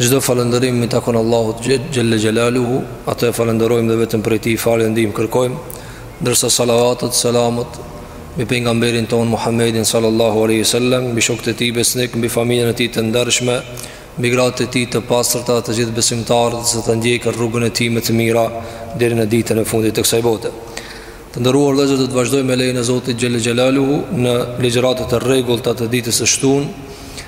Çdo falënderim i takon Allahut xhelle xhelaluhu, atë e falënderojmë dhe vetëm prej tij falje ndihmë kërkojmë, ndërsa salavatet, selamet mbi pejgamberin tonë Muhammedin sallallahu alaihi wasallam, mbi shokët e tij besnikë, mbi familjen e tij të ndershme, mbi gratë e tij të pastërta, të gjithë besimtarët që ndjekin rrugën e tij me të mira deri në ditën e fundit të kësaj bote. Të nderuar vëllezër, do të vazhdojmë me lejen e Zotit xhel xelaluhu në ligjëratat e rregullta të ditës së shtunë.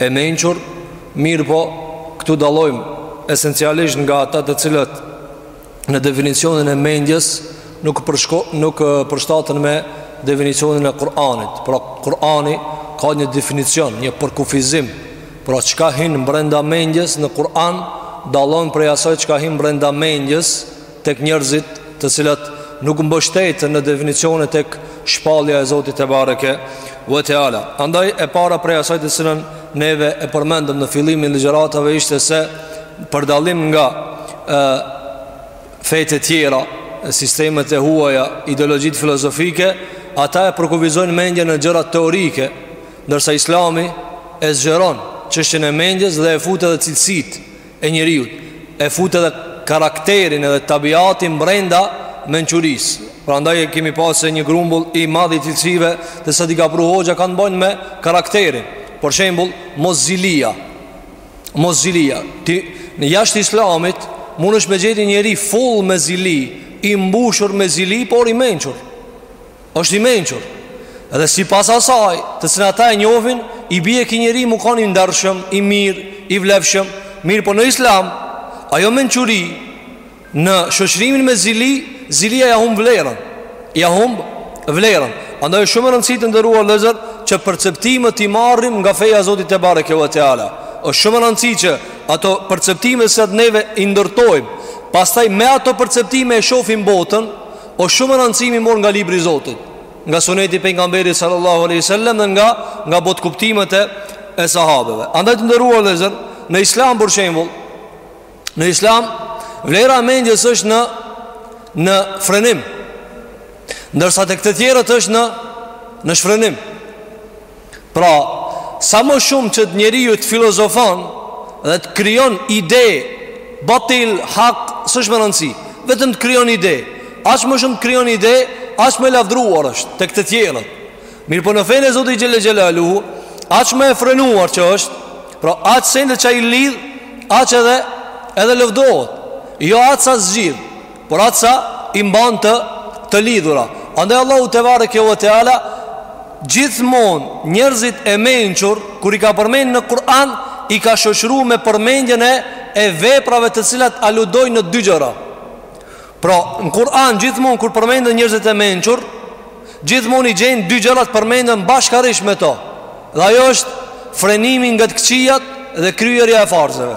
e mençur, mirëpo këtu dallojmë esencialisht nga ata të cilat në definicionin e mendjes nuk, përshko, nuk përshtaten me definicionin e Kur'anit. Pra, Kur'ani ka një definicion, një përkufizim. Pra, çka hin brenda mendjes në Kur'an, dallon prej asaj çka hin brenda mendjes, tek njerëzit të cilat nuk mbështeten në definicione tek shpallja e Zotit tebareke ve teala andaj e para prej asaj të cilën neve e përmendëm në fillimin e ligjëratave ishte se për dallim nga e, fetë e tjera sistemet e huaja ideologjitë filozofike ata e përkufizojnë mendjen në gjërat teorike ndërsa islami e zgjeron çështjen e mendjes dhe e fut edhe cilësitë e njeriut e fut edhe karakterin edhe tabiatin brenda mençurisë prandaj e kemi pasë një grumbull i madh i cilësive të cilat i ka pru hoxha kanë të bëjnë me karakterin për shembull moszilia moszilia ti në jashtë islamit mund është me gjet njeri full me zili i mbushur me zili por i mençur është i mençur edhe sipas asaj të cilën ata e njofin I bie ky njeri me kanë i ndershëm, i mirë, i vlefshëm Mirëpo në islam Ajo mençuri në shoqërimin me zili Zilia ia humb vlerën Ia humb vlerën Andaj është shumë rëndësi të nderuar vëllezër Që perceptimet t'i marrim nga feja e Zotit tebareke ve teala është shumë rëndësi që ato perceptime cilat neve i ndërtojmë Pastaj me ato perceptime e shofim botën O shumë rëndësi m'i marrë nga libri i Zotit Nga suneti i pejgamberit sallallahu aleyhi sallem Dhe nga, nga botëkuptimet e, e sahabeve Andaj të nderuar vëllezër Në islam për shembull Në islam Vlera e mendjes është në Në frenim Ndërsa tek të tjerët është në Në shfrenim Pra, sa më shumë që të njeriu të filozofon dhe të krijon ide, batil, hak, s'është me rëndësi, vetëm të krijon ide, aq më shumë të krijon ide, aq më e lavdëruar është, tek të tjerët. Mirëpo në fenë e Zotit xhelle xhelaluhu, aq më e frenuar që është, pra aq sendet që i lidh, aq edhe, edhe lëvdohet, jo aq sa zgjidh. Por aq sa i mban të, të lidhura Andaj Allahu tebareke ve teala Gjithmonë njerëzit e mençur Kur i ka përmend në Kur'an I ka shoqëru me përmendjen e E veprave të cilat aludojnë në dy gjëra Pra në Kur'an gjithmonë kur përmenden njerëzit e mençur Gjithmonë i gjen dy gjëra të përmenden bashkërisht me to Dhe ajo është frenimi nga të këqijat dhe kryerja e farzeve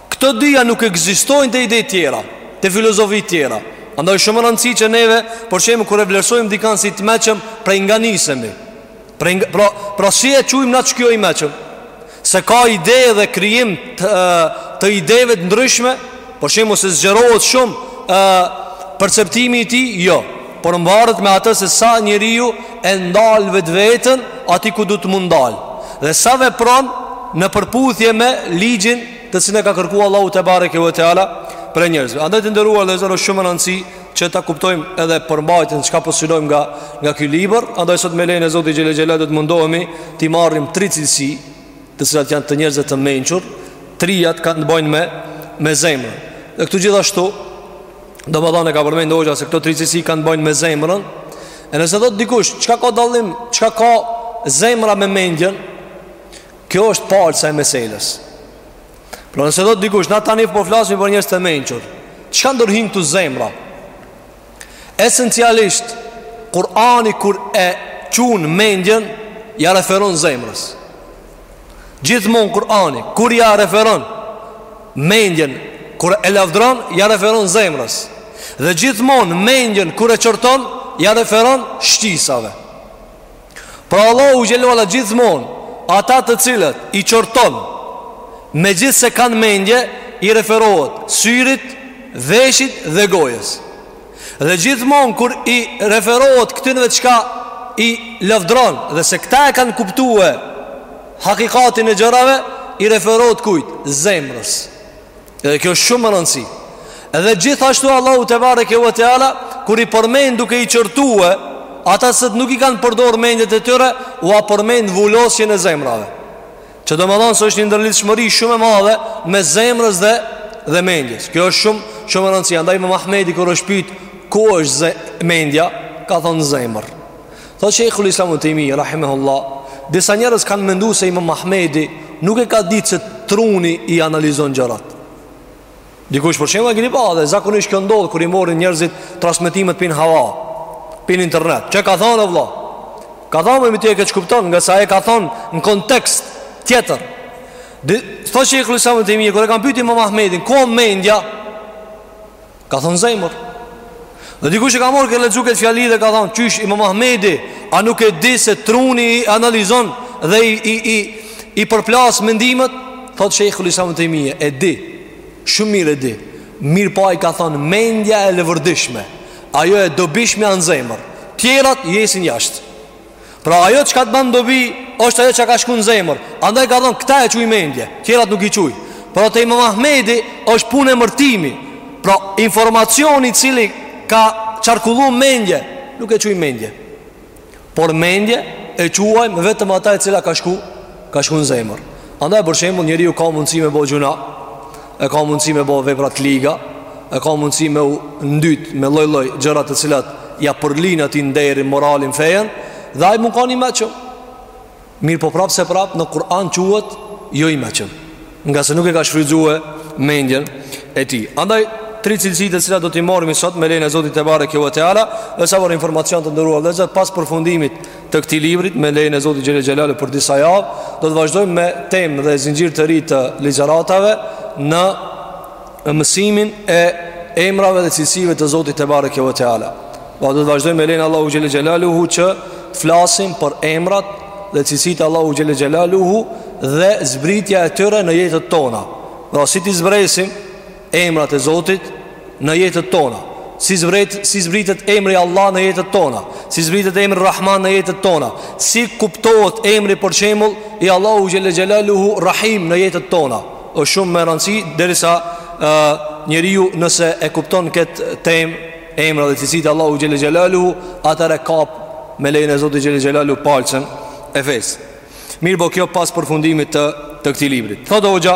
Këto dyja nuk ekzistojnë te idetë tjera, te filozofitë tjera. Andaj është shumë me rëndësi që neve, për shembull, kur e vlerësojmë dikën si të meçëm, prej nga nisemi? Prej nga, pra, pra si e qujmë na që ky është i meçëm? Se ka ide dhe krijim të, të ideve të ndryshme, për shembull se zgjerohet shumë ë perceptimi i tij, jo. por mbarret me atë se sa njeriu e ndal vetveten aty ku duhet me u ndal dhe sa vepron në përputhje me ligjin të cilin e ka kërkuar Allahu tebareke ve teala prej njerëzve. Andaj të nderuar vëllezër është shumë me rëndësi që ta kuptojmë edhe përmbajtjen çka po synojmë nga nga ky libër. Andaj sot me lejen e Zotit xhele xhelaluhu do të mundohemi t'i marrim tri cilësi të cilat janë të njerëzve të mençur, trijat kanë të bëjnë me me zemrën. Dhe këtu gjithashtu domethënë e ka përmend hoxha se këto tri cilësi kanë të bëjnë me zemrën. E nëse thotë dikush, çka ka dallim, çka ka zemra me mendjen? Kjo është falsa e meselës. Pra nëse thotë dikush, na tani po flasim për njerëz të mençur. Çka ndërhin këtu zemra? Esencialisht, Kurani kur e qun mendjen, ia referon zemrës. Gjithmonë Kurani, kur ia referon mendjen, kur e lavdron, ia referon zemrës. Dhe gjithmonë mendjen, kur e qorton, ia referon shqisave. Pra Allahu xhele ve ala gjithmonë Ata të cilët i qorton Megjithëse kanë mendje I referohet syrit, veshit dhe gojës Dhe gjithmonë kur i referohet këtynve çka i lëvdron Dhe se këta e kanë kuptue Hakikatin e gjërave I referohet kujt, zemrës Edhe kjo është shumë me rëndësi Edhe gjithashtu Allahu tebareke ve teala Kur i përmend duke i qortue Ata se nuk i kanë përdor mendjet e tyre Ua përmend vulosjen e zemrave Që domethonë se është një ndërlidhshmëri shumë e madhe Mes zemrës dhe, dhe mendjes Kjo është shumë, shumë me rëndësi Andaj imam Ahmedi kur është pyt Ku është zë, mendja Ka thonë në zemër Thotë Shejhul Islam Ibn Taymija rahimehullah, disa njerëz kanë mendu se Imam Ahmedi nuk e ka ditë se truni i analizon gjërat. Dikush për shembull e keni pa dhe zakonisht kjo ndodh kur i morrin njerëzit transmetimet prej hava, prej internet. Qe ka thënë vëlla? Ka thënë me ti e keqkupton, ngase e ka thënë në kontekst tjetër. Thotë Shejhul Islam Ibn Taymija kur e kanë pyt Imam Ahmedin, ku është mendja? Ka thonë zemër Dhe dikush e ka marr e ka lexu këtë fjali dhe ka thonë Qysh imam Ahmedi A nuk e di se truni i analizon Dhe i, i, i, i përplas mendimet Thotë shejhul islam Tejmije E di Shumë mirë e di Mirëpo ka thonë Mendja e levërdishme Ajo e dobishme a n'zemër Tjerat jesin jashtë Pra ajo çka të ban dobi është ajo çka ka shku në zemër Andaj ka thonë këta e quj mendje Tjerat nuk i quj Pra te imam Ahmedi është punë emërtimi Pra informacioni i cili ka qarkullu n'mendje Nuk e qujmë mendje Por mendje e quajmë vetëm ata e cila ka shku Ka shku në zemër Andaj për shembull njeriu ka mundësi me bo gjynah e ka mundësi me bo vepra t'liga, e ka mundësi me u ndyt, me lloj lloj gjëra të cilat ia përlyn atij nderin, moralin, fenë, dhe ai me kan i meçëm. Mirëpo prapë se prapë në Kur'an quhet jo i meçëm, ngase nuk e ka shfrytzue mendjen e tij. Andaj, tri cilësi të cilat do t'i marrmi sot me lejen e Zotit tebareke ve teala, dhe sa për informacion të nderuar vllezër pas përfundimit, të këtij librit me lejen e Zotit xhelle xhelaluhu për disa javë, do të vazhdojmë me temë dhe zinxhir të ri të ligjëratave në mësimin e emrave dhe cilësive të Zotit tebareke ve teala. Pra do të vazhdojmë me lejen e Allahu xhelle xhelaluhu që të flasim për emrat dhe cilësitë e Allahu xhelle xhelaluhu dhe zbritja e tyre në jetët tona. Pra si t'i zbresim emrat e Zotit në jetët tona Si zbrit si zbritet emri Allah në jetët tona, si zbritet emri Rahman në jetët tona, si kuptohet emri për shembull i Allahu xhelle xhelaluhu Rahim në jetët tona. Është shumë me rëndësi derisa ë njeriu nëse e kupton kët temë emrat dhe cilësitë e Allahu xhelle xhelaluhu atëherë e kap me lejen e Zotit xhelle xhelaluhu palcën e fesë. Mirëpo kjo pas përfundimit të të këtij librit. Thotë hoxha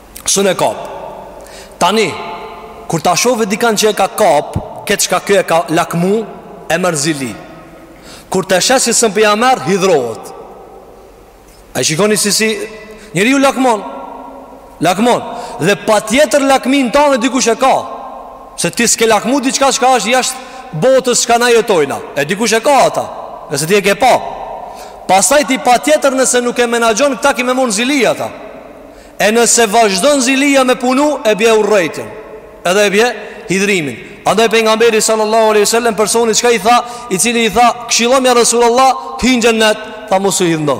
S'un e kap Tani Kur ta shove dikan që e ka kap Këtë çka ky e ka lakmu E merr zili Kur ta sheh se s'mun po ia merr Hidhrohet Ai shikoni si si Njeriu lakmon Lakmon Dhe patjetër lakminë tane dikush e ka Se ti s'ke lakmu diçka çka është jashtë botës çka na jetojna E dikush e ka ata Nëse ti e ke pa Pastaj ti patjetër nëse nuk e menaxhon Këta ki me marr zili ata E nëse vazhdon zilia me punu E bje urrejtjen Edhe e bje hidhrimin Andaj pejgamberi sallallahu alejhi ve selem Personit çka i tha I cili i tha Kshillom ja Resulullah Të hi n'xhennet Tha mos u hidhno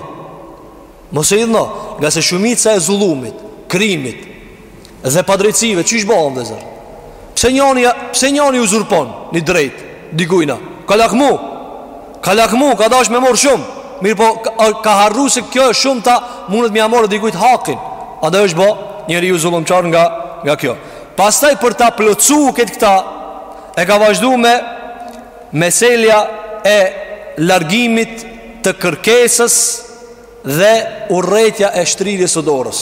Mos u hidhno Ngase shumica e zullumit Krimit Dhe padrejtësive Qi bohen vllezër Pse njani, pse njani uzurpon një drejt dikujna? Ka lakmu, ka lakmu, ka dash me mor shumë, mirëpo ka, ka harru se kjo është shumë ta mundet me ia marrë dikujt hakin, e dhe është bo njeriu zullumqar nga, nga kjo. Pastaj për ta plotësu kët këta, e ka vazhdu me meselja e largimit të kërkesës dhe urrejtja e shtrirjes së dorës.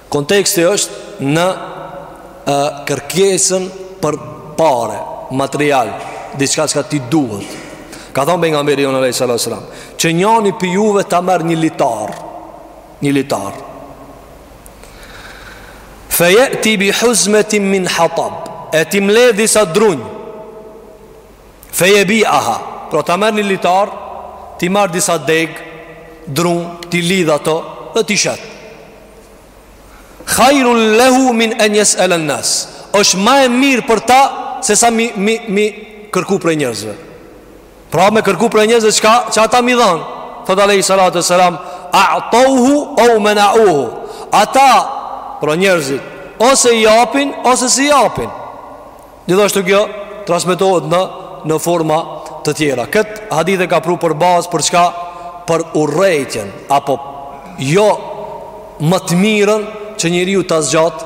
Konteksti është në e, kërkesën për pare, material, diçka çka t'i duhet. Ka thanë pejgamberi jonë alejhi salatu selam, që njani prej juve ta merr një litar, një litar. Fe jeti bi huzmetin min hatab, e t'i mledh disa drunjë, fe jebiaha, pra ta merr një litar, t'i marrë disa degë, drunë, t'i lidh ato, dhe t'i shet. Khairun lahu min an yas'al an-nas. Është ma e mirë për ta se sa mi mi mi kërku prej njerëzve. Pra me kërku prej njerëzve çka, çka ata mi dhan. Thot alaihi salatu wasallam, "A'tuhu aw mana'uhu." Ata pra njerëzit ose i japin ose s'i japin. Gjithashtu kjo transmetohet në në forma të tjera. Kët hadith e ka pru për bazë për çka? Për urrejtjen apo jo më të mirën që njeriu ta zgjat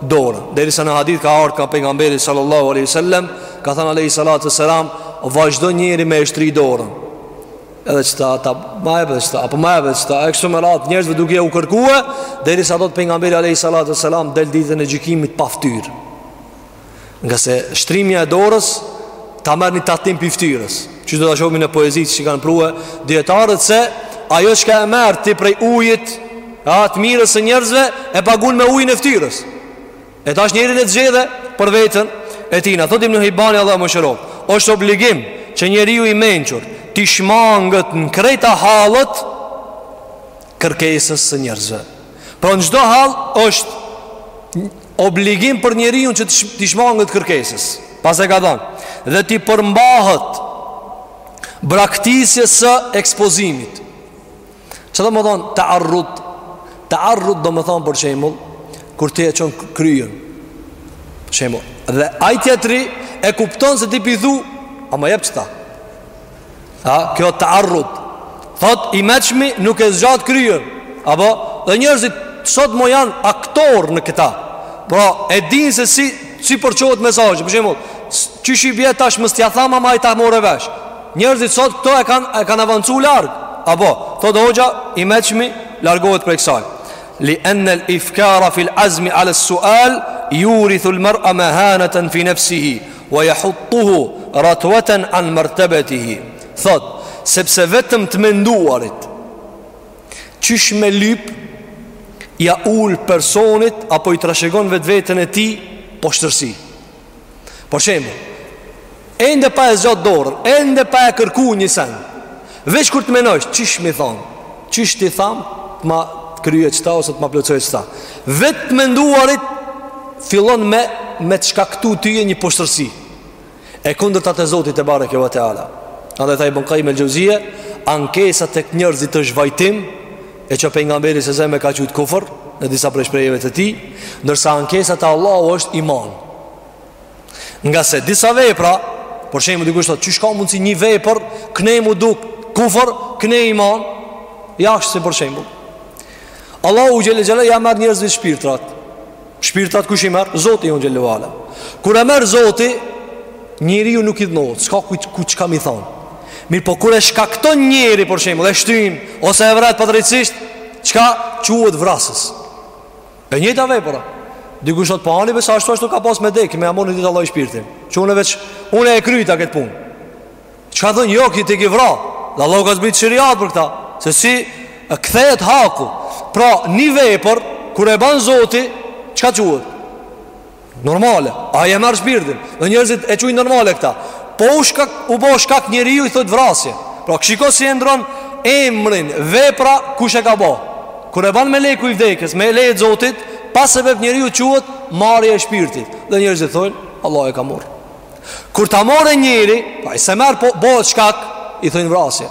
dorën. Derisa në hadith ka ardh nga pejgamberi sallallahu alaihi wasallam ka thënë alaihi salatu selam vazhdon njeri me shtri dorën. Edhe qeta a ma jep qeta, apo ma jep qeta, e kështu me radhë njerëzve duke u kërkuar, derisa thot pejgamberi alaihi salatu selam del ditën e gjykimit pa fytyrë. Ngase shtrimja e dorës Ta merr një tatim prej ftyrës Që do ta shohim në poezi që kanë pru dijetarët se Ajo çka e merr ti prej ujit të të mirës së njerëzve E pagun me ujin e ftyrës E tash ti njërën e zgjedh Për veten e tina Thot Ibn Hibani Allahu e mëshiroftë është obligim që njeriu i mençur T'i shmanget në krejta hallet Kërkesës së njerëzve Pra në çdo hall është Obligim për njeriun që t'i shmanget kërkesës Pastaj ka thanë Dhe t'i përmbahet Braktisjes së ekspozimit Çka domethonë tearrud Tearrud domethonë për shembull Kur ti e çon kryen Shembull Dhe ai tjetri e kupton se ti po i thu A ma jep qëta A, kjo tearrud Thot, i meçmi nuk e zgjat kryen Apo, dhe njerëzit Sot mo janë aktorë në këta Pra, e dinë se si Si përçohet mesazhi Për shembull, qysh i bje tash mos t'ja tham Ama ai ta morrë vesh Njerëzit sot këto e kanë kan avancu larg Apo, thot hoxha, i meçmi Largohet prej kësaj Li ennel ifkara fil azmi ales sual Jurithul mer'e mehaneten fi nefsihi Wa yahuttuhu ratwatan an martabatihi. Thot, sepse vetëm të menduarit qysh me lyp ja ul personit apo i trashëgon vetveten e tij poshtërsi. Për shembull, ende pa e zgjat dorën, ende pa e kërku një sen. Veç kur të menojsh, qysh m'i thonë, qysh t'i tham, të ma kryjë qëta ose të ma plotësojë qëta. Vetë të menduarit, fillon me, me të shkaktu tyje një poshtërsi. E kundërta te Zoti tebareke ve teala. Edhe tha Ibn Kajjim el Xheuzije, ankesa tek njerëzit është vajtim, e që për nga mbërri se zeme ka qujt kufër, në disa prej shprehjeve të tij, ndërsa ankesa te Allahu është iman. Ngase disa vepra, për shembull dikush thotë, qysh ka mundësi një vepër, knej m'u duk kufër, knej iman, ja asht si për shembull. Allahu xhel-le ve ala ja merr njerëzve shpirtrat. Shpirtrat kush i merr? Zoti jonë xhel-le ve ala. Kur e merr Zoti, njeriu nuk idhnohet, s'ka ku ku çka me thonë. Mirëpo kur e shkakton njeri për shembull, e shtyn ose e vret padrejtisht, çka quhet vrasës. E njëjta vepër. Dikush thot po ani besa ashtu ashtu ka pas me dek, me ja morr ni ditë Allahu shpirtin. Që unë veç unë e kryta këtë punë. Çka thon jo ti ke vra. Dhe Allahu ka zbrit sheriat për këta, se si kthehet haku. Pra, një vepër kur e ban Zoti, çka quhet? Normale, ai e merr shpirtin Dhe njerëzit e qujnë normale këta Po u, shkak, u bo shkak njeriu i thohet vrasje Pra shiko si e ndrron emrin vepra kush e ka bo Kur e ban meleku i vdekjes, me lejen e Zotit Pa sebep njeriu quhet marrje e shpirtit Dhe njerëzit thojnë, Allahu e ka morr Kur ta morrë njeri, ai s'e merr po bohet shkak I thojnë vrasje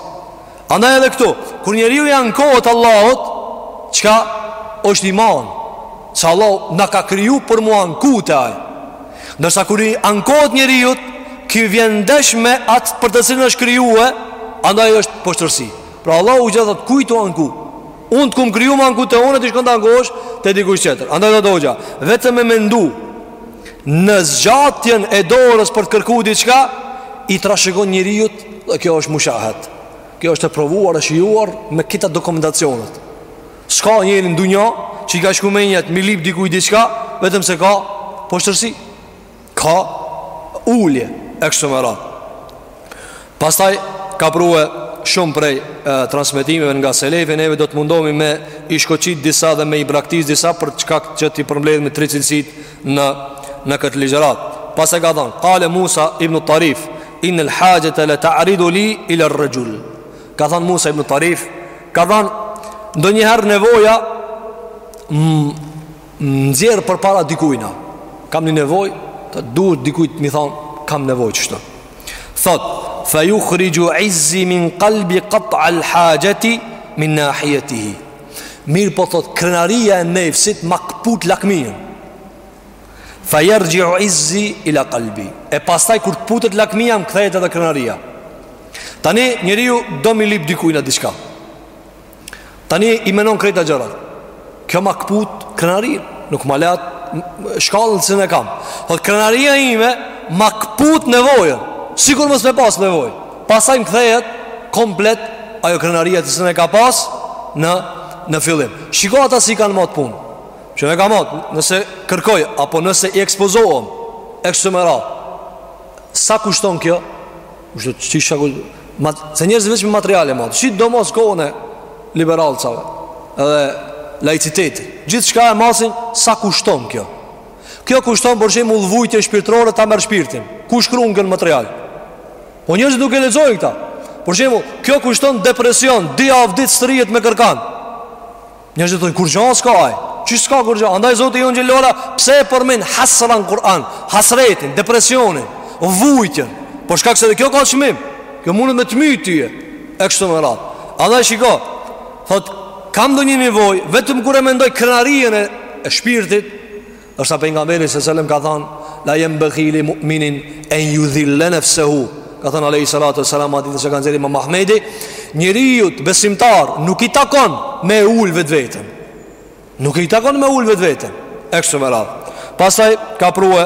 Andaj edhe këtu, kur njeriu i ankohet Allahut, çka është iman, se Allahu na ka kriju për m'u anku te ai. Ndërsa kur i ankohet njeriut, ky vjen ndesh me atë për të cilën është krijuar, andaj është poshtërsi. Pra Allahu çka thot kujt u anku. Unë të kum kriju m'u anku te unë, ti shkon të ankohesh te dikush tjetër. Andaj thot hoxha, vetëm me mendu në zgjatjen e dorës për të kërku diçka i trashëgon njeriut dhe kjo është mushahed. Kjo është e provuar e shijuar me këta dokumentacionet. S'ka njeri në dunja që i ka shku mendja m'i lyp dikujt diçka vetëm se ka poshtërsi. Ka ulje e kështu me radhë. Pastaj ka prue shumë prej e, transmetimeve nga Selefi, neve do të mundomi me i shkoqit disa dhe me i braktis disa për shkak që t'i përmbledhmi tri cilësit në, në këtë ligjëratë. Pastaj ka thanë, kale Musa ibn Tarif, inel haxhete le ta'ridu li ile rexhul. Ka thanë Musa ibn Tarif, ka thanë, ndonjëherë nevoja, mm, nxjerr përpara dikujna. Kam një nevojë, të duhet dikujt me i than kam nevojë kështu. Thot, fa yukhriju izzi min qalbi qat al hajati min nahiyatihi. Mirëpo thot krenaria e nefsit ma kput lakmin. Fa yarji izzi ila qalbi. E pastaj kur të kputet lakmia, më kthehet edhe krenaria. Tani njeriu do me i lyp dikujna diçka. Tani i menon krejt gjërat Kjo ma këput krenarin Nuk ma le at shkallën të cilën e kam Thot krenaria ime ma këput nevojën Sikur mos me pas nevoj Pastaj më kthehet komplet Ajo krenaria të cilën e ka pas Në, në fillim Shiko ata si i kanë matë punët Që më ka matë nëse kërkoj Apo nëse i ekspozohem E kështu me radhë Sa kushton kjo? Kushtë të qëti shakull mat, Se njerëzit veç me materiale masin Sidomos kohën e liberalcave Edhe laiciteti Gjithçka e masin sa kushton kjo Kjo kushton për shembull vujtje shpirtrore Ta merr shpirtin Ku shkrun kjo n'material Po njerëzit nuk e lexojnë këta Për shembull kjo kushton depresion Dy javë ditë s'të rrihet me kërkan Njerëzit thojn kurgjo s'ka ai Qysh s'ka kurgjo Andaj Zoti jonë xhelle ve ala Pse e përmend hasran n'Kur'an Hasretin, depresionin, vujtjen Për shkak se edhe kjo ka çmim Kjo mundet me të myt tyje E kështu me radhë Andaj shiko Thot Kam ndonjë nevojë Vetëm kur e mendoj krenarien e, e shpirtit Ndërsa Pejgamberi alejhi selam ka than La jenbegi lil mu'mini En judhille nefsehu Ka than Alejhi Salatu Selam Hadith që e ka nxjerr imam Ahmedi Njeriut besimtar Nuk i takon me ul vetveten Nuk i takon me ul vetveten E kshtu me radhë Pastaj ka prue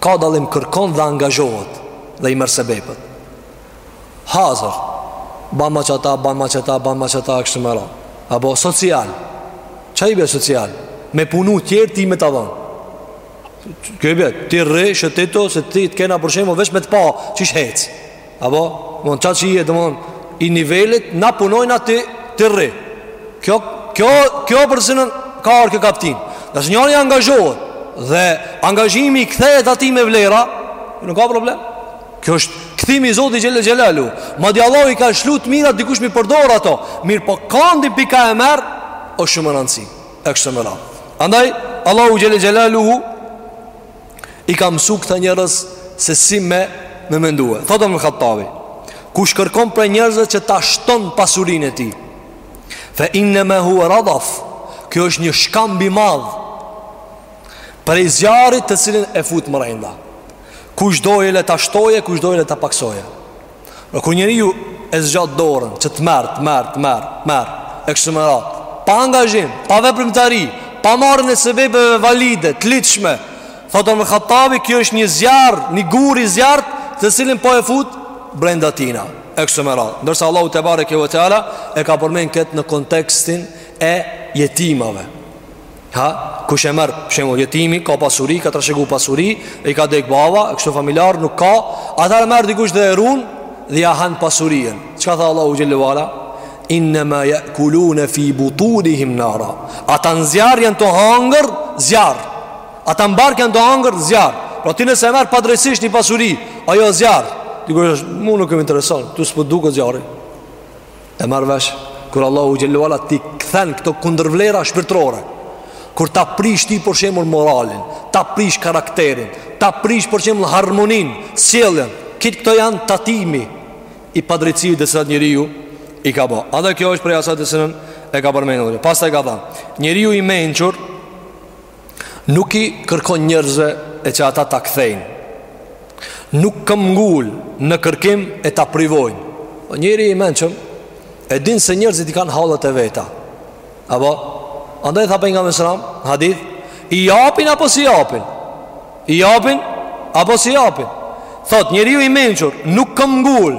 Ka dallim kërkon dhe angazhohet Dhe i merr sebepet Hazër Banma qëta, banma qëta, banma qëta Kështu me radhë Apo social Ça i bje social Me punu tjerët ty me ta dhanë Kjo i bje Ti rri shëtito se ty të kena për shembull Veç me të pa qysh hec Apo, domethanë ça je domethanë I nivelit, na punojmë a ti rri Kjo, kjo, kjo përsinën ka orë kë kaptin Nëse njeri angazhohet Dhe angazhimi i kthehet atij me vlera Nuk ka problem Kjo është kthimi i Zotit Xhelle Xhelaluhu Madje Allahu i ka shlu të mirat dikush me i përdor ato Mirëpo kandi prej ka e merr Osht shumë me rëndësi E kështu me radhë Andaj, Allahu Xhelle Xhelaluhu I ka mësu këta njerëz se si me me mendue Thotë imam Khattabi Kush kërkon prej njerëzve që ta shton pasurinë e tij Fe innema huve radaf Kjo është një shkamb i madh Prej zjarrit të cilin e fut mrenda Kush dojë le ta shtoje, kush dojë le ta pakësoje Në kur njeriu e zgjat dorën Që të merr, të merr, të merr, të merr E kështu me radhë Pa angazhim, pa veprim të ri Pa marrjen e sebebeve valide, të ligjshme Thotë imam Khattabi, kjo është një zjarr Një gur i zjarrtë Të cilin po e fut Brenda tina E kështu me radhë Ndërsa Allahu tebareke ve teala E ka përmend këtë në kontekstin e jetimave Ha, kush e merr, për shembull, jetimi ka pasuri, ka trashëgu pasuri, i ka dek baba, kështu familjar nuk ka, ata e merr dikush dhe e ruan dhe ja han pasurinë. Çka tha Allahu xhelle ve ala? Inna ma ya'kuluna fi butunihim nara. Ata n'zjarr janë tu hangër zjarr. Ata n'bark janë tu hangër zjarr. Pra ti nëse merr padrejtësisht një pasuri, ajo zjarr. Dikush thotë, mua nuk më intereson, tu s'po duket zjarri. E merr vesh, kur Allahu xhelle ve ala t'i kthen këto kundërvlera shpirtërore, kur ta prish ty për shembull moralin, ta prish karakterin, ta prish për shembull harmoninë, sjelljen, krejt këto janë tatimi i padrejtësive të cilat njeriu i ka ba. Edhe kjo është prej asaj që sanen e ka përmendur. Pastaj ka thanë, njeriu i mençur, Nuk i kërkon njerëzve e që ata ta kthejnë. Nuk këmbëngul në kërkim e ta privojnë. Po njeri i mençëm e din se njerëzit i kanë hallet e veta. Apo andaj tha pejgamberi sallallahu alajhi wasallam, hadith, i japin apo s'i japin? I japin apo s'i japin? Thotë njeriu i mençur, nuk këmbëngul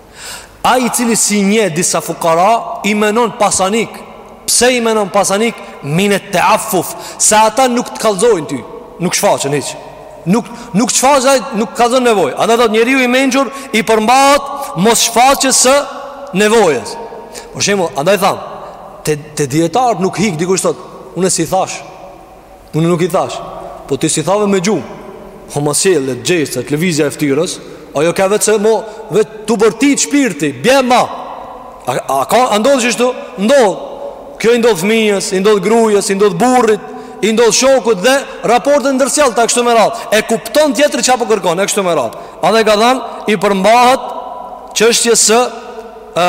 Ai i cili s'i njeh disa fukara I menon pasanikë Pse i menon pasanikë Minet teafuf Se ata nuk të kallzojnë ty Nuk shfaqen hiq Nuk, nuk shfaqen nuk kallzojnë nevojë Andaj thotë njeriu i mençur I përmbahet mosshfaqjes së nevojës Për shembull, andaj thanë Te, te dijetarët nuk hik Dikush thotë Unë s'i thashë Unë nuk i thashë, po ti s'i thave me gjuhë ama sjellja, gjestet, lëvizja e ftyrës Ajo ka vetë se mo, vetë tu bërtit shpirti, bjema A, a ka, a ndodh qeshtu? Ndodh Kjo i ndodh fmijës, i ndodh grujës, i ndodh burrit I ndodh shokut dhe raportet e ndërsjellta kështu me radhë E kupton tjetri ça po kërkon, e kështu me radhë Edhe ka dhanë, i përmbahet Çështjes së e,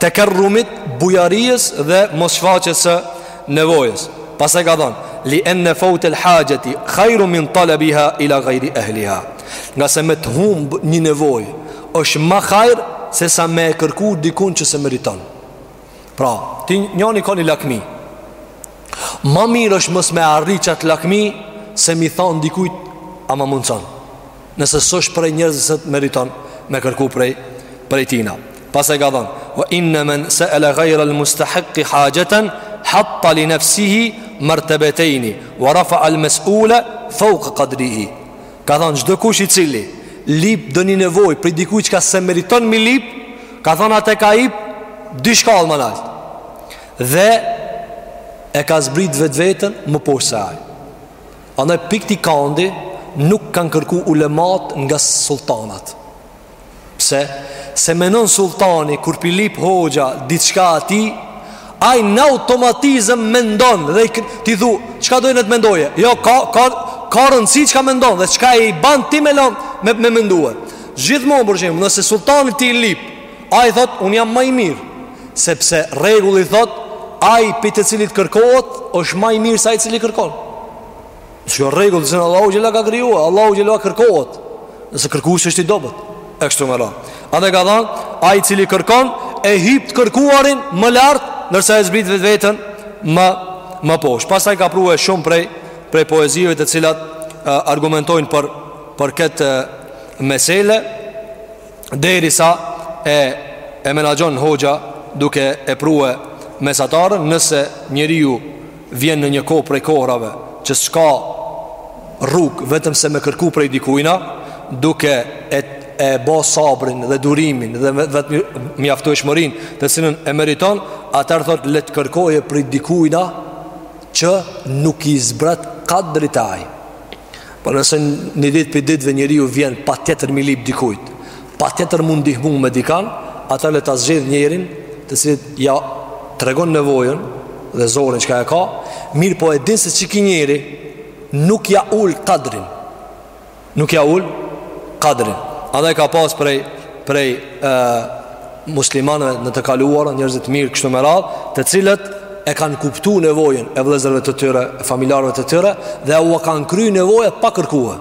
Tekerrumit, bujarijës dhe mosshfaqjes së nevojës Pastaj ka thonë Li enne faut el hajeti Khajru min talebiha ila gajri ehliha Nga se me të humb një nevoj është ma khajr Se sa me e kërku dikun që s'e meriton Pra, ti njani ka një lakmi Ma mirë është mos me arri qatë lakmi Se m'i thonë dikujt A ma mundëson Nëse s'është prej njerëzve s'e meriton me kërku prej prej tina. Pastaj ka thënë: "Wa inna man sa'ala ghayra al-mustahiq hajatan hatta li nafsihi martabatayn wa rafa'a al-mas'ula fawqa qadrihi." Ka thënë çdo kush i cili lip doni nevojë prej dikujt që s'e meriton m'i lip, ka thënë atë e ka hip dy shkallë më lart. Dhe e ka zbrit vetveten më poshtë se ai. Andaj pik te kandi nuk kanë kërku ulemat nga sulltanat. Pse? Se mendon sulltani kur p'i lip hoxha diçka atij, ai në automatizëm mendon dhe ti thu, çka do të mendoje? Jo, ka ka ka rëndësi çka mendon dhe çka i ban ti me lon me me mendue. Gjithmonë për shembull, nëse sulltanit ti i lip Ai thotë, unë jam ma i mirë, sepse rregulli thotë, ai prej të cilit kërkohet është ma i mirë se ai i cili kërkon. Kjo rregull që Allahu xhela ka krijuar, Allahu xhela kërkohet, nëse kërkuesi është i dobët. E kështu me radhë. Andaj ka thënë, ai i cili kërkon e hip të kërkuarin më lart, ndërsa e zbrit vetveten më më poshtë. Pastaj ka prue shumë prej prej poezive të cilat argumentojnë për për këtë mesele. derisa e e menaxhon hoxha duke e prue mesatarën nëse njeriu vjen në një kohë prej kohërave që s'ka rrugë vetëm se me kërku prej dikujna duke e e bo sabrin dhe durimin dhe vetëmjaftueshmërinë të cilën e meriton, atëherë thot le të kërkojë prej dikujna që nuk i zbret kadri ai. Po nëse një ditë prej ditëve njeriu vjen patjetër m'i lip dikujt, patjetër m'u ndihmu me dikan, atëherë le ta zgjedh njerinë të cilit ja tregon nevojën dhe zorin çka e ka, mirëpo e din se qiky njeri nuk ja ul kadrin. Nuk ja ul kadrin. Andaj ka pas prej prej ë muslimanëve në të kaluarën, njerëz të mirë kështu me radhë, të cilët e kanë kuptu nevojën e vëllezërve të tyre, e familjarëve të tyre dhe ua kanë kry nevojat pa kërkuar.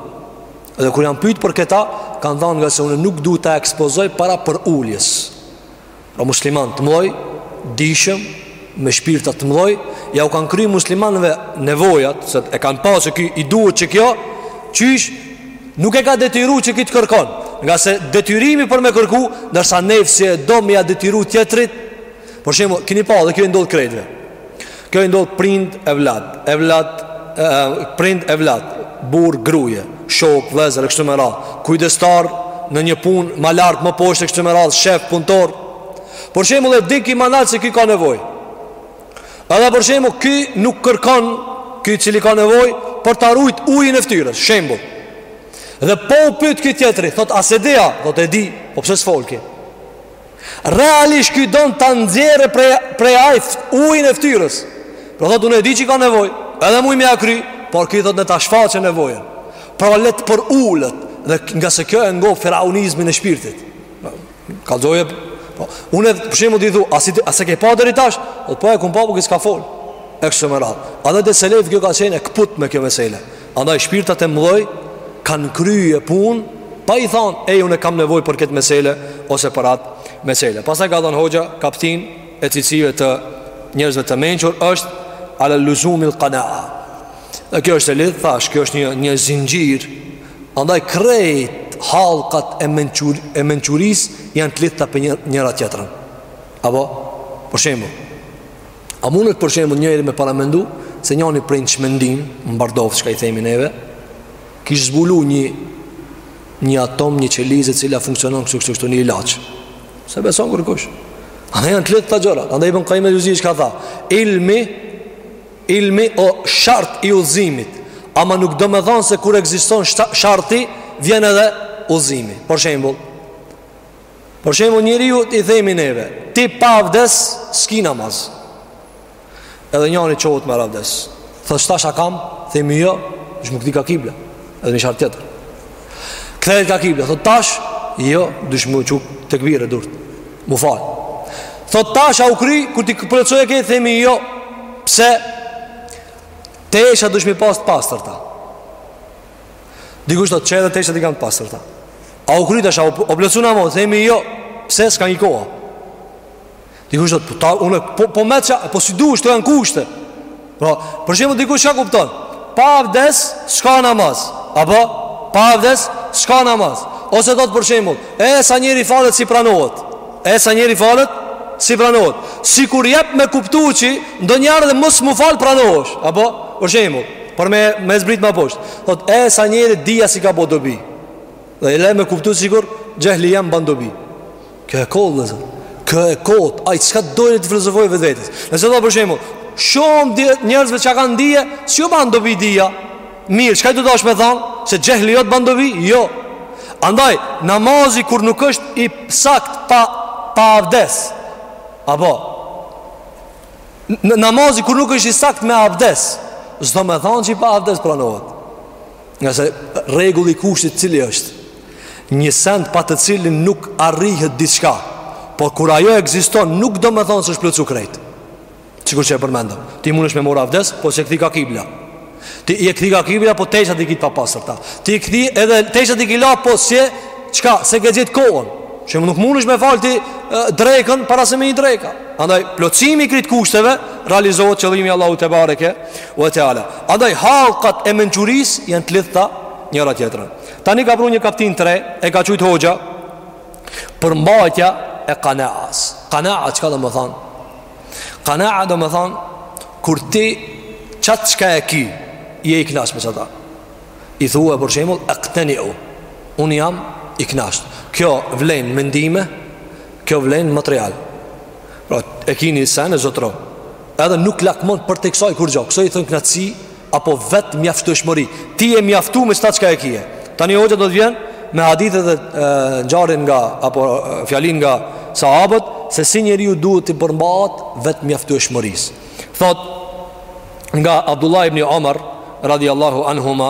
Dhe kur janë pytë për këta, kanë thanë ngase unë nuk du ta ekspozoj para për uljes. Pra musliman të mëdhej, dishëm, me shpirtat të mdhoj jau kanë kry muslimanve nevojat se e kanë pa se ky i duhet që kjo qysh nuk e ka detyru që ky të kërkon ngase detyrimi për me kërku ndërsa nefsi e do me ja detyru tjetrit për shembull kini pa dhe kjo i ndodhë krejtve kjo i ndodhë prind evlad evlad e, prind evlad burrë gruje shok vllezër e kështu me radhë kujdestar në një punë ma lartë më poshtë e kështu me radhë shef punëtor Për shembull e di ky ma nalt se ky ka nevojë. Edhe për shembull ky nuk kërkon ky i cili ka nevojë për ta rujt ujin e fytyrës, shembull. Dhe po u pyet ky tjetri, thot a s'e di a, thot e di, po pse s'fol ky? Realisht ky don ta nxjerrë prej prej ai ujin e fytyrës. Por thot unë e di që ka nevojë, edhe muj me ja kry, por ky thot le ta shfaqë nevojën. Pra le t'përulet dhe ngase kjo e ngop faraonizmin e shpirtit. Kallzoje po, Unë për shembull i thu, a s'e a s'e ke pa deri tash? Po po e kom pa, po pse s'ka fol. E kshtu me radhë. Andaj te selefi kjo ka qenë e këputme kjo mesele. Andaj shpirtat e mëdhoj kanë kry punë pa i thon, ej unë kam nevojë për këtë meselë ose për atë meselë. Pastaj ka dhënë hoxha kaptinë e cilësive të njerëzve të mençur është ala luzumil qanaa. Dhe kjo është e lidh, thash, kjo është një një zinxhir Andaj krejt hallkat e, mençur, e mençurisë janë të lidhta për një, njëra tjetrën. Apo, për shembull, a mundet për shembull njeri me paramendu se njëni prej në çmendinë, në Bardovc, çka i themi neve, kish zbulu një, një atom, një qelizë, cila funksionon kështu kështu kështu një ilaç. S'e beson kërkush. Andaj janë të lidhta gjëra. Andaj Ibn Kajjim el Xheuzije çka tha. Ilmi, Ilmi o shart i udhëzimit, ama nuk domethanë se kur ekziston sharti, vjen edhe udhëzimi. Për shembull, për shembull njeriut i themi neve, ti pa avdes, s'ki namaz. Edhe njani çohet merr avdes. Thot tash a kam, themi jo, dush mu kthy ka kibla, edhe një shart tjetër. Kthehet ka kibla, thot tash, jo, dush mi çu n'tekbir durt. Mu fal. Thot tash a u kry, kur t'i plotësoj këtë themi jo. Pse? Teshat dush mi pas të pastërta Dikush thot qe edhe teshat i kam të pastërta A u kry tash, a u plotsu në amon Themi jo, pse s'ka hi koha Dikush thot ta unë po po më ça, po si duhet të janë kushte. Po, për shembull dikush çka kupton? Pa avdes, s'ka namaz. Apo pa avdes, s'ka namaz. Ose thot për shembull, e sa njeri falet s'i pranohet. E sa njeri falet s'i pranohet. Sikur jep me kuptuar që ndonjëherë dhe mos mu fal pranohesh. Apo për shembull, për me me zbrit më poshtë. Thot e sa njeri dija s'i ka bo dobi. Dhe e lë me kuptuar sikur xhehli ja ban dobi. Kjo e kotë, dhe zërë. Kjo e kotë. Ai, çka dojnë të filozofojnë vetvetes? Nëse thu për shembull, shumë njerëzve që kanë dije, s'ju ban dobi dija? Mirë, çka je tu dashtë me thanë? Se xhehli po të ban dobi? Jo. Andaj, namazi kur nuk është i sakt pa, pa avdes. Apo? Namazi kur nuk është i sakt me avdes. S'do me thanë që i pa avdes pranohet. Ngase rregulli i kushtit cili është Një send pa të cilin nuk arrihet diçka Por kur ajo ekziston nuk do me thonë se është plotsu krejt Sikur që e përmendëm Ti mundesh me marr avdes, po s'je kthy ka kibla Ti je kthy ka kibla, po teshat i ki të papastërta Ti je kthy edhe teshat i ki la, po s'e Çka, s'e ke gjet kohën Që nuk mundesh me falë ti drekën para se me hi dreka Andaj, plotsimi i krejt kushteve Realizohet qëllimi i Allahut tebareke Wa ta'ala. Andaj hallkat e mençurisë janë të lidhta njëra tjetrën. Tani ka pru një kaptinë të re, e ka qujt hoxha përmbajtja e qanaas. Qanaa çka do me thanë? Qanaa do me thanë kur ti qat çka e ki, je i kënaqt me qata. I thua për shembull aqtani'u. Un jam i kënaqt. Kjo vlen në mendime, kjo vlen në material. Pra e ki një sen e zotëron Edhe nuk lakmon përtej kësaj kurgjo Kësaj i thonë knaqësi Apo vetëmjaftueshmëri Ti je mjaftu me qeta çka e kije Tani hoxha do të vjen Me hadithet dhe njërin nga Apo fjalën nga sahabët Se si njeriu duhet t'i përmbahet Vetëmjaftueshmërisë Thot Nga Abdullah ibn Omar Radiallahu anhuma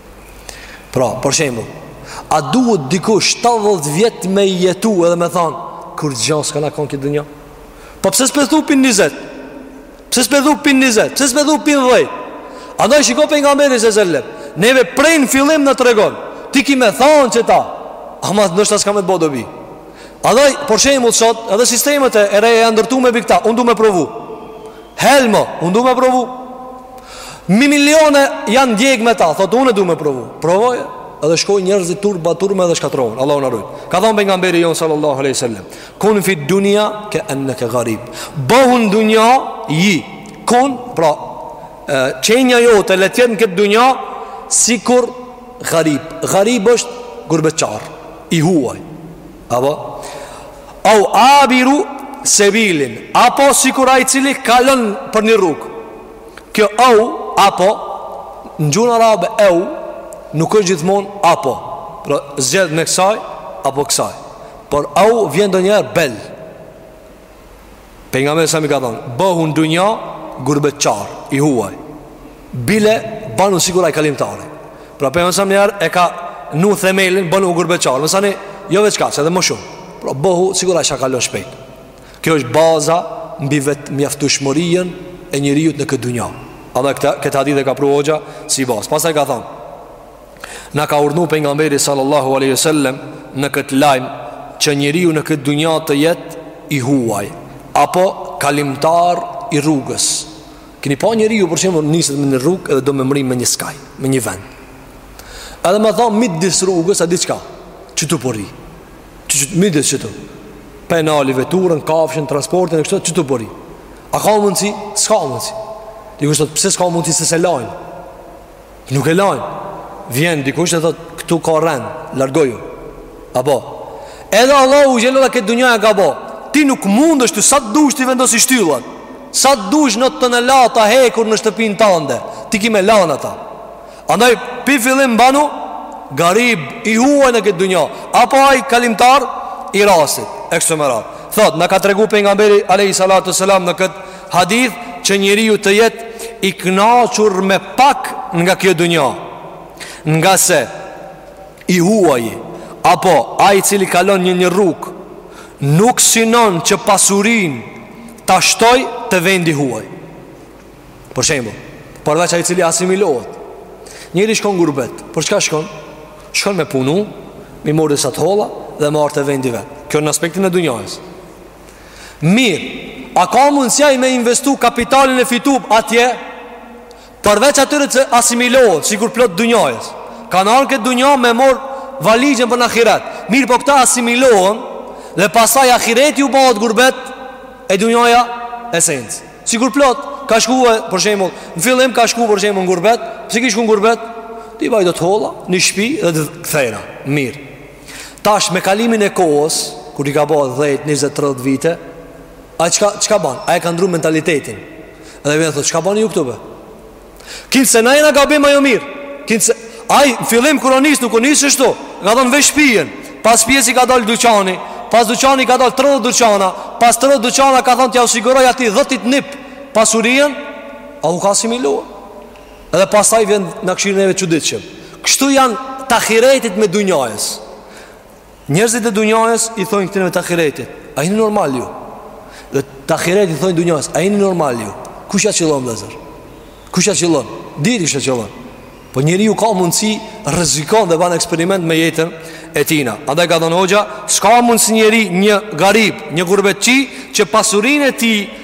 Pra, për shembull, a duhet dikush 70 vjet me jetu edhe me than kurgjo s'kanka kon kjo dunja? Po pse s'pe thu pi n'20? Pse s'pe thu pi n'20? Pse s'pe thu pi n'10? Andaj shiko pejgamberi alejhi selam neve prej në fillim na tregon. Ti ki me than qeta. Ama ndoshta s'ka me të bo dobi. Andaj për shembull sot edhe sistemet e reja janë ndërtu mbi kta. Unë du me provu. Helm o, unë du me provu Me miliona janë djegë me ta Thotë unë du me provu Provoje Edhe shkojnë njerëzit turma turma edhe shkatrrohen Allahu na rujt Ka thonë pejgamberi jonë sallallahu aleyhi sallam Kun fid dunja ke enneke garib Bohu n'dunja ji Kun pra Qenja jote le të jetë në këtë dunja Sikur garib Garib është gurbetçar I huaj Apo Au abiru sebilin Apo sikur ai i cili kalon për një rrug Kjo au apo Në gjuhën arabe au Nuk është gjithmon apo Pra zgjedh mes kësaj Apo kësaj Por au vjen donjëherë bel Pejgamberi alejhi selam ka thonë Bëhu në dunja gurbetqar I huaj Bile banu sikur ai kalimtari Pra Pejgamberi alejhi selam njëherë e ka vnu themelin banu gurbetqar Masanej jo veç kaq edhe më shumë Pra bëhu sikur ai ça kalon shpejt Kjo është baza mbi vetëmjaftueshmërinë E njeriut në këtë dunja Edhe këtë, këtë hadith e ka pru hoxha si bazë Pasaj ka thonë Na ka urdhnu Pejgamberi sallallahu alejhi sallem Në këtë lajm Që njeriu në këtë dunja të jetë i huaj Apo kalimtar i rrugës Keni pa njeriu për shembull Niset me një rrugë edhe do me mrri me një skaj Me një vend Edhe me thanë midis rrugës a diçka Qëtu po rri po Që qëtu midis qëtu Po e nali veturën, kafshën, transportin e kështu Qëtu po rri A ka mundësi? S'ka mundësi Dikush thotë pse s'ka mundësi se s'e lajnë Nuk e lajnë Vjen dikush e thotë Këtu ka rend Largoju Apo Edhe Allahu xhele ve ala këtë dunja e ka bo Ti nuk mund ashtu sa të dush ti vendosi shtyllat Sa të dush vno tonelata hekur në shtëpinë tande Ti ki me lanë ata Andaj pi fillim banu Garib i huaj në këtë dunja Apo ai kalimtar I rastit E kështu me radhë Thotë na ka tregu Pejgamberi Alejhi salatu selam në këtë Hadith që njeriu të jetë i kënaqur me pak nga kjo dunja. Ngase i huaj apo ai i cili kalon një një rrugë nuk synon që pasurinë ta shtojë te vendi i huaj. Për shembull, përveç ai i cili asimilohet. Njeri shkon gurbet, për çka shkon? Shkon me punu, m'i marr disa të holla dhe me ardh te vendi i vet. Kjo në aspektin e dunjajës. Mirë, a ka mundësi ai me investu kapitalin e fitum atje? Përveç atyre që asimilohen, sikur plot dunjajës. Kanë ardh në këtë dunja me marr valixhen për në ahiret. Mirë, po këta asimilohen dhe pasaj ahireti u bahet gurbet e dunjaja esencë. Sikur plot, ka shku për shembull, në fillim ka shku për shembull në gurbet, pse ki shku në gurbet? T'i baj do të holla, një shpi dhe të kthehna. Mirë. Tash me kalimin e kohës, kur i ka ba 10, 20, 30 vite, ai çka çka ban? Ai ka ndrru mentalitetin. Dhe vjen thotë, çka bani ju këtu be? Kinse na jena gabim ai o mirë. Kinse ai në fillim kur u nis nuk u nis ashtu. Ka thonë veç shpijen. Pas shpijes i ka dalë dyqani, pas dyqani ka dalë 30 dyqana, pas 30 dyqana ka thënë t'ia siguroj atij 10-tit nip pasurinë, ai u ka asimilua. Edhe pastaj vjen na kqyrin neve çuditshëm Kështu janë të ahiretit me dunjajës Njerëzit e dunjajës i thojnë këtyne të ahiretit A jeni normal ju Dhe të ahiretit i thojnë dunjajës A jeni normal ju Kush ja qëllon vllezër Kush ja qëllon Dihet kush ja qëllon Po njeriu ka mundësi Rrezikon dhe ban eksperiment me jetën e tijna Andaj ka thënë hoxha S'ka mundësi njeri një garib Një gurbetqi Që pasurinë e tij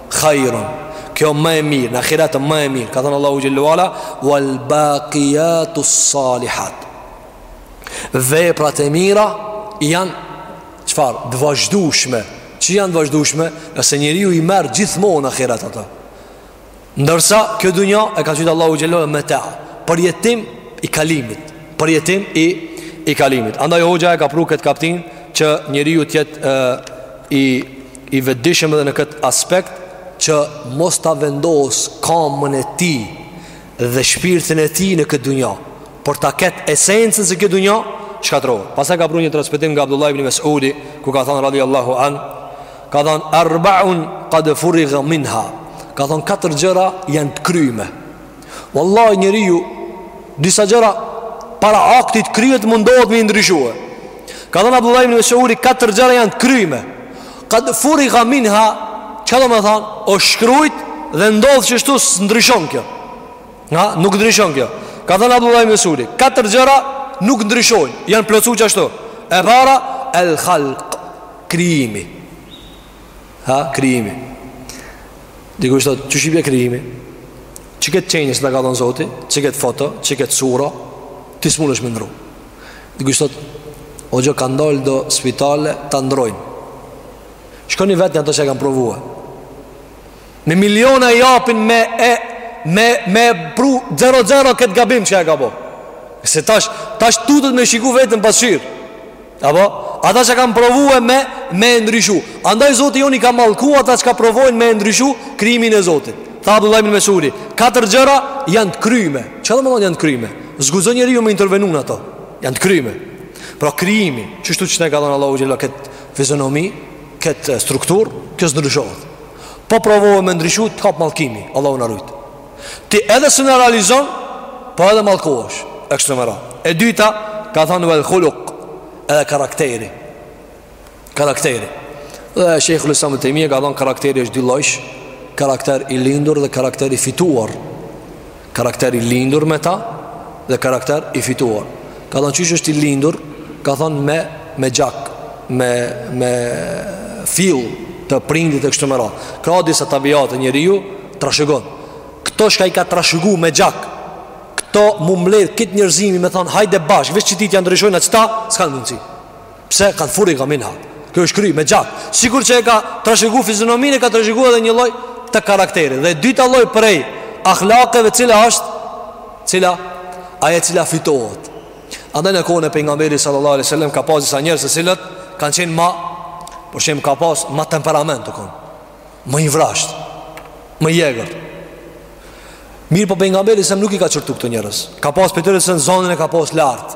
Khairun Kjo më e mirë Në ahiret më e mirë Ka thënë Allahu Xhelle ue Ala Wal baqijatu salihat Veprat e mira Janë Çfarë Të vazhdushme Që janë të vazhdushme Se njeriu i merr gjithmonë Në ahiret ato Ndërsa kjo dunja E ka qujt Allahu Xhelle ue Ala Meta Përjetim i kalimit Përjetim i, i kalimit Andaj hoxha e ka pru këtë kaptin Që njeriu të jetë i i vetëdijshëm edhe në këtë aspekt që mos ta vendos kamën e tij dhe shpirtin e tij në këtë dunja, por ta ketë esencën se kjo dunja shkatërrohet. Pastaj ka pru një transmetim nga Abdullah ibn Mesudi, ku ka thënë radhiyallahu an, ka thënë arba'un qad furigha minha. Ka thënë katër gjëra janë të kryme. Wallahi njeriu disa gjëra para aktit kryhet mundohet me e ndryshue. Ka thënë Abdullah ibn Mas'udi katër gjëra janë të kryme. Qad furiga minha, çka domethonë, o shkrujt dhe ndodh qashtu s'ndryshon kjo. A nuk ndryshon kjo. Ka thënë Abdullah ibn Mas'udi, katër gjëra nuk ndryshojnë, janë plotësu qashtu. E para el khalq, krijimi. Ha, krijimi Dikush thotë qysh i bje krijimi Qe këtë qenie që ta ka dhënë zoti Qe këtë foto, qe këtë surat Ti s'mundesh me ndrru Dikush thotë O hoxhë kanë dalë do spitale ta ndrrojnë Shkoni vetni ata që e kanë provu Me miliona i japin me e me me pru zero zero kët gabim që e ka bë. Se tash tash tutet me shiku veten n'pasqyrë. Apo ata që kanë provu me e ndryshu. Andaj Zoti joni i ka mallku ata çka provojnë me ndryshu krijimin e Zotit. Tha Abdullah ibn Mesudi, katër gjëra janë të kryme. Çfarë domethonë janë të kryme? S'guxon njeriu me intervenu në ato. Janë të kryme. Pra krijimi, qështu që ne ka dhënë Allahu xhelle kët fizionomi, kët strukturë, kjo s'ndryshohet. Po provove me ndryshu të kap mallkimi Allahu na rujt Ti edhe s'e realizon Po edhe mallkohesh E kështu me radhë E dyta ka thënë vel khuluk Edhe karakteri Karakteri Dhe Shejhul Islam ibn Tejmije ka thënë karakteri është dy llojsh Karakter i lindur dhe karakter i fituar Karakter i lindur me ta Dhe karakter i fituar Ka thonë qysh është i lindur Ka thonë me, me gjak Me, me fill Të prindit e kështu me radhë Pra disa tabiate njeriu Trashëgon Këto çka i ka trashëgu me gjak Këto m'u mledh Krejt njerëzimi me thonë Hajde bashk Veç që atij t'ja ndryshojnë A qëta S'kanë mundësi Pse kad furiga minha. Kjo është kry me gjak. Sikur që e ka trashëgu fizionominë, e ka trashëgu edhe një lloj të karakterit. Dhe dyta lloj prej ahlakeve, cila është cila ajo e cila fitohet. Andaj në kohën e pejgamberit sallallahu alajhi wasallam ka pasur disa njerëz të cilët kanë qenë ma për shembull ka pas ma temperament të kon. Më i vrazhdë, më i egër. Mirëpo pejgamberi sa nuk i ka qortu këto njerëz. Ka pas prej tyne zanin e ka pas lart.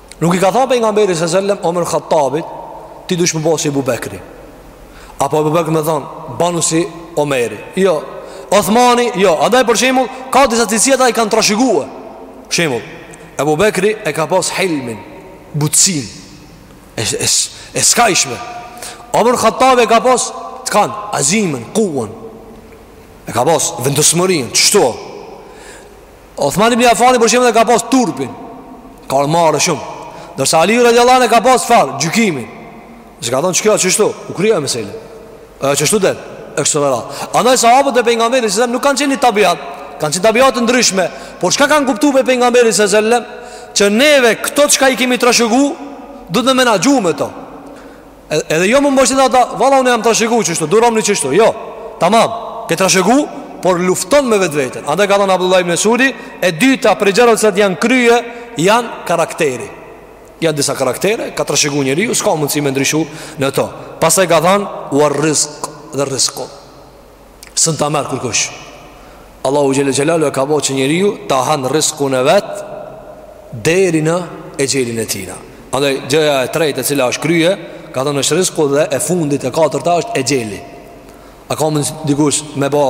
Nuk i ka thanë pejgamberi sallallahu alajhi wasallam Omer Hatabit, ti dush me u bo si Ebu Bekri. Apo Ebu Bekri me thonë, banu si Omeri. Jo. Othmani, jo. Andaj për shembull, ka disa cilësi ata i kanë trashëguar. Për shembull, Ebu Bekri e ka pas hilmin, butësinë. E e e skajshme. Omer Hatabi e ka pas t'kan, azimin, kuën. E ka pas vendosmërinë, qështu. Othman ibn Afani për shembull e ka pas turpin. Ka marre shumë. Ndërsa Aliu radiallahu anhu ka pas far gjykimin. Nëse ka thonë qikjo qështu, u krija meseleja. Qështu del. E kështu me radhë. Andaj sahabët e pejgamberit selam nuk kanë qenë një tabiat, kanë qenë tabiat të ndryshme, por çka kanë kuptu prej pejgamberit se selam, që neve këto çka i kemi trashëgu, duhet me menaxhu me to. Edhe jo m'u mbështet n'ta, valla unë jam trashëgu qështu, duromni qështu. Jo. Tamam. Ke trashëgu, por lufton me vetveten. Andaj ka thënë Abdullah ibn Mesudi, e dyta prej gjërave që janë krye, janë karakteri. Janë disa karaktere, ka trashëgu njeriu, s'ka mundësi me ndryshu në to. Pastaj ka thënë uer rizk dhe rizku. S'un ta merr kurkush Allahu Xhele Xhelaluhu e ka bo që njeriu ta hanë rizkun e vet Deri në exhelin e tina Andaj gjëja e trejt e cila është krye Ka thënë është rizku dhe e fundit e katërta është exheli A ka mund dikush me bo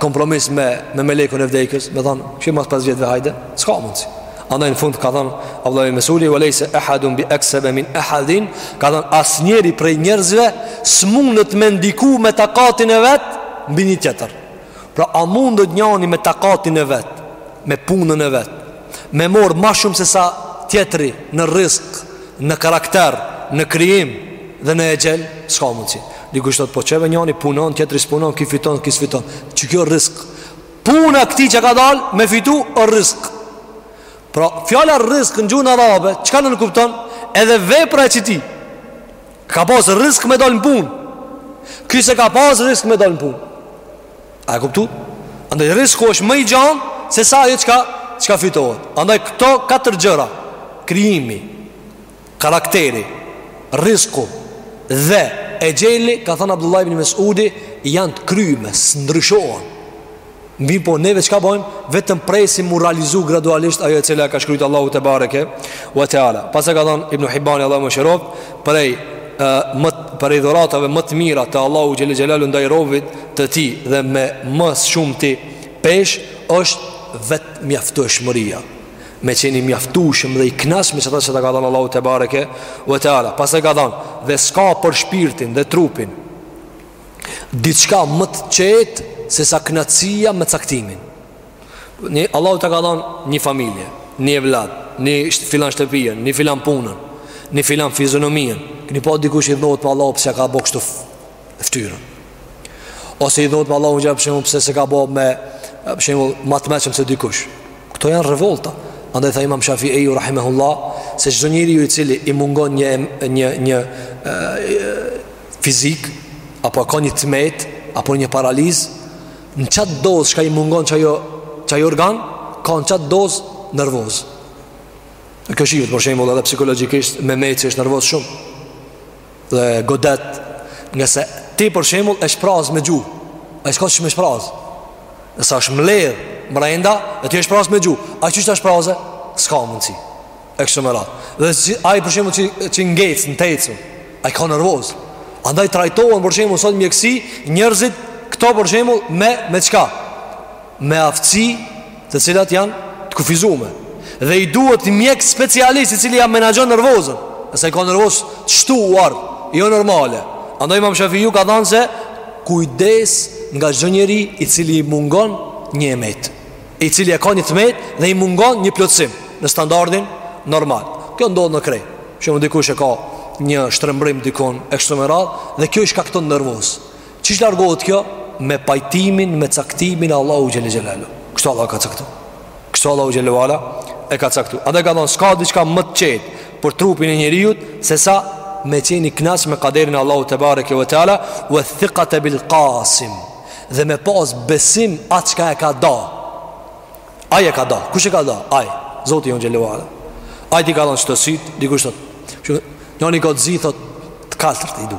kompromis me, me melekun e vdekës Me thënë, që mas 5 vjetëve hajde S'ka mundësi Andaj në fund ka thënë Abdullah ibn Mesudi, "Wa laysa ahadun bi aksaba min ahadin", ka thënë asnjëri prej njerëzve s'mundet me ndiku me takatin e vet mbi një tjetër. Pra a mundet njani me takatin e vet, me punën e vet, me marr ma shumë se sa tjetri në rizk, në karakter, në krijim dhe në exhel, s'ka mundsi. Dikush thot po çeve njani punon, tjetri s'punon, ky fiton, ky s'fiton. Qikjo rizk? Puna e këtij që ka dal me fitu o rrisk. Pra fjala rrisk në gjuhën arabe, çka nënkupton? Edhe vepra e qëtij. Ka pas rrisk me dal në punë. Ky s'e ka pas rrisk me dal në punë. A e kuptu? Andaj rrisku është më i gjanë se sa ajo çka çka fitohet. Andaj këto katër gjëra, krijimi, Karakteri, rrisku dhe exheli, ka thënë Abdullah ibn Mes'udi, janë të kryme, s'ndryshohen. Mirpo neve çka bëjmë? Vetëm presim m'u realizu gradualisht ajo e cila e ka shkruajtur Allahu tebareke ve teala. Pastaj ka thënë Ibn Hibani Allahu e mëshiroftë, prej ë më prej dhuratave më të mira të Allahu xhele xhelaluhu ndaj robit të tij dhe me më së shumti peshë është vetëmjaftueshmëria. me qenë i mjaftushëm dhe i knaq me qata që ta ka dhanë Allahu tebareke ve teala pastaj ka thanë dhe s'ka për shpirtin dhe trupin diçka më të qetë se sa knatsia me caktimin një, Allahu ta ka dhanë një familje një evlad, një filan shtëpien një filan punën, një filan fizonomien keni pa dikush idhnohet me Allahun pse e ka bo kshtu ftyrën. Ose idhnohet me Allahun për shembull pse s'e ka bo për shembull ma të mençëm se dikush. Këto janë revolta. Andaj tha imam Shafiu Rahimehullah se çdo njeriu i cili i mungon një, një, një e, fizik, apo ka një t'metë, apo një paraliz, në qatë dozë çka i mungon qaj, qaj organ, ka në qatë dozë nervoz. Kjo shihet, për shembull edhe psikologikisht, memeci është nervoz shumë. dhe godet ngase ti për shembull e shpraz me gjuhë ai s'ka qysh me shpraz dhe sa është mledh mrenda e ti e shpraz me gjuhë ai qysh ta shpraze s'ka mundësi e kështu me radhë dhe si, ai për shembull që, që ngec në t'ecun ai ka nervoz andaj trajtohen për shembull sot n'mjekësi njerëzit këto për shembull me, me çka me aftësi të cilat janë të kufizuar dhe i duhet një mjek specialist i cili ja menaxhon nervozën, sepse e ka nervoz të shtuar, jo normale. Andaj Imam Shafiu ka thënë se kujdes nga çdo njeri i cili i mungon një e metë, i cili e ka një t'metë dhe i mungon një plotësim në standardin normal. Kjo ndodh në krejt. Shembull dikush e ka një shtrembrim dikun e kështu me radhë dhe kjo i shkakton nervoz. Qysh largohet kjo? Me pajtimin, me caktimin e Allahut xhele xhelaluhu. Kështu Allah ka caktu. Kështu Allahu xhele ve ala e ka caktu. Edhe ka thonë, s'ka diçka më të qetë për trupin e njeriut, se sa me qenë i knaq me kaderin e Allahut tebareke ve teala, ve thikate bil kasim, dhe me pas besim n'atë çka e ka da. Ai e ka da, kush e ka da? Ai, Zoti jonë xhele ve ala. Ai t'i ka dhonë qëto sytë, dikush të të. Njani i ka të zi, thot, të kaltërt i du.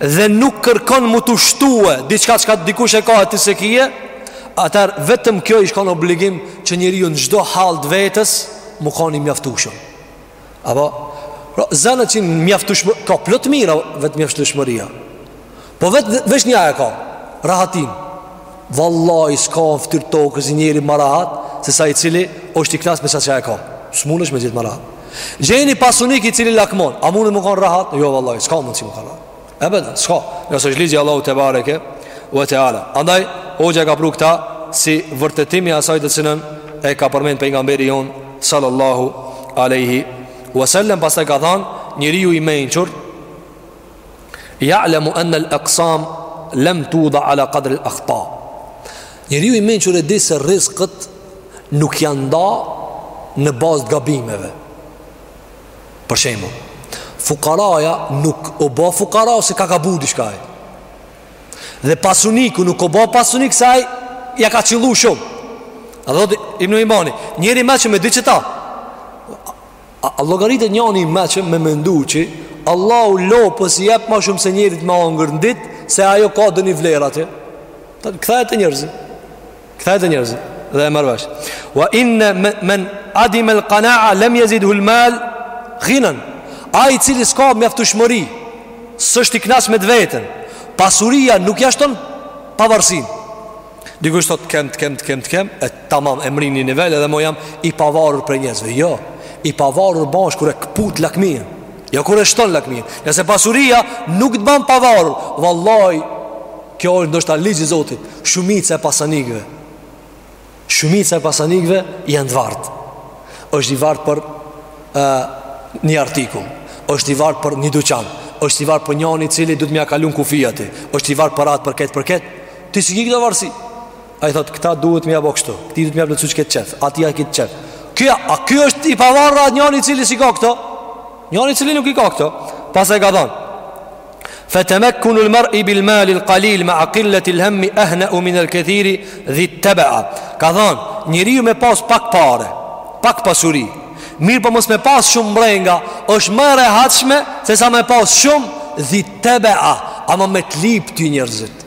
dhe nuk kërkon mu të shtue diçka çka dikush e ka e ti s'e kije atëherë vetëm kjo ish kanë obligim që njeriu në çdo hall të vetes mu kanë i mjaftushëm apo pra, zënë që një mjaftushmë ka plot mira vetë mjaftushmëria po veç njai e ka rahatinë Vallai s'ka në fytyrë t'tokës një njeri më rahat se sa ai i cili është i knaqt me sa që e ka. S'mundesh me gjet më rahat. Gjeni pasanik i cili lakmon, a mundet mu kanë rahat? Jo vallai, s'ka mundsi mu kanë rahat. Ebeden, s'ka. Se është ligji i Allahut tebareke ue teala. Andaj hoxha e ka pru këta si vërtetim i asaj të cilën e ka përmend pejgamberi jonë sallallahu alaihi wasallam pastaj ka thënë njeriu i mençur Ja'lemu ennel aksam Lem tuda ala kadril akhta Njeriu i mençur e di se rrizkët Nuk janë nda Në bazë të gabimeve Për shembull Fukaraja nuk o ba fukara Se ka gabu diçka ai Dhe pasaniku nuk o ba pasanik Se ai ja ka qillu shumë A edhe thotë Ibnu Hibani Njeri i mençëm e di qëta A, a llogaritet njani i mençëm me mendu që Allahu lopës i jep ma shumë se njerit me hangër në ditë Se ajo ka ndonjë vlerë atë Ktheje te njerëzit Ktheje te njerëzit Dhe e merr vesh Wa inne men, men adim el kanaa Lem jezidhul mal Ghinen Ai i cili s'ka mjaftushmëri S'është i knaqt me të veten Pasuria nuk ja shton pavarësinë Dikush thotë të kem të kem të kem të kem E tamam e mrri një nivel edhe mo jam i pavarur prej njerëzve Jo, i pavarur bahesh kur e këput lakminë Jo kur e shton lakminë Nëse pasuria nuk të ban pavarur Vallaj, kjo është ndoshta ligj i Zotit Shumica e pasanikve Shumica e pasanikve janë të vartë është i vartë për e, një artikull është i vartë për një duqan është i vartë për njani i cili duhet m'ia kalu n'kufi ati është i vartë për atë për ketë për ketë Ti s'i ki këto varsi Ai thotë këtij duhet m'ia bo kështu Këtij duhet m'ia bo kështu që këtë qef Atij a këtij qef Kja, a kjo është i pavarur ai njani i cili s'i ka këto Njani i cili nuk i ka këto Pastaj ka thon Fetemekkunul mer'i bil malil kalil Mea killetil hemmi ehneu minel kethiri Dhit tebea Ka thon Njeriu me pas pak pare Pak pasuri Mirëpo po mos me pas shumë brenga është më e rehatshme Se sa me pas shumë Dhit tebea Ama me të lyp ty njerzit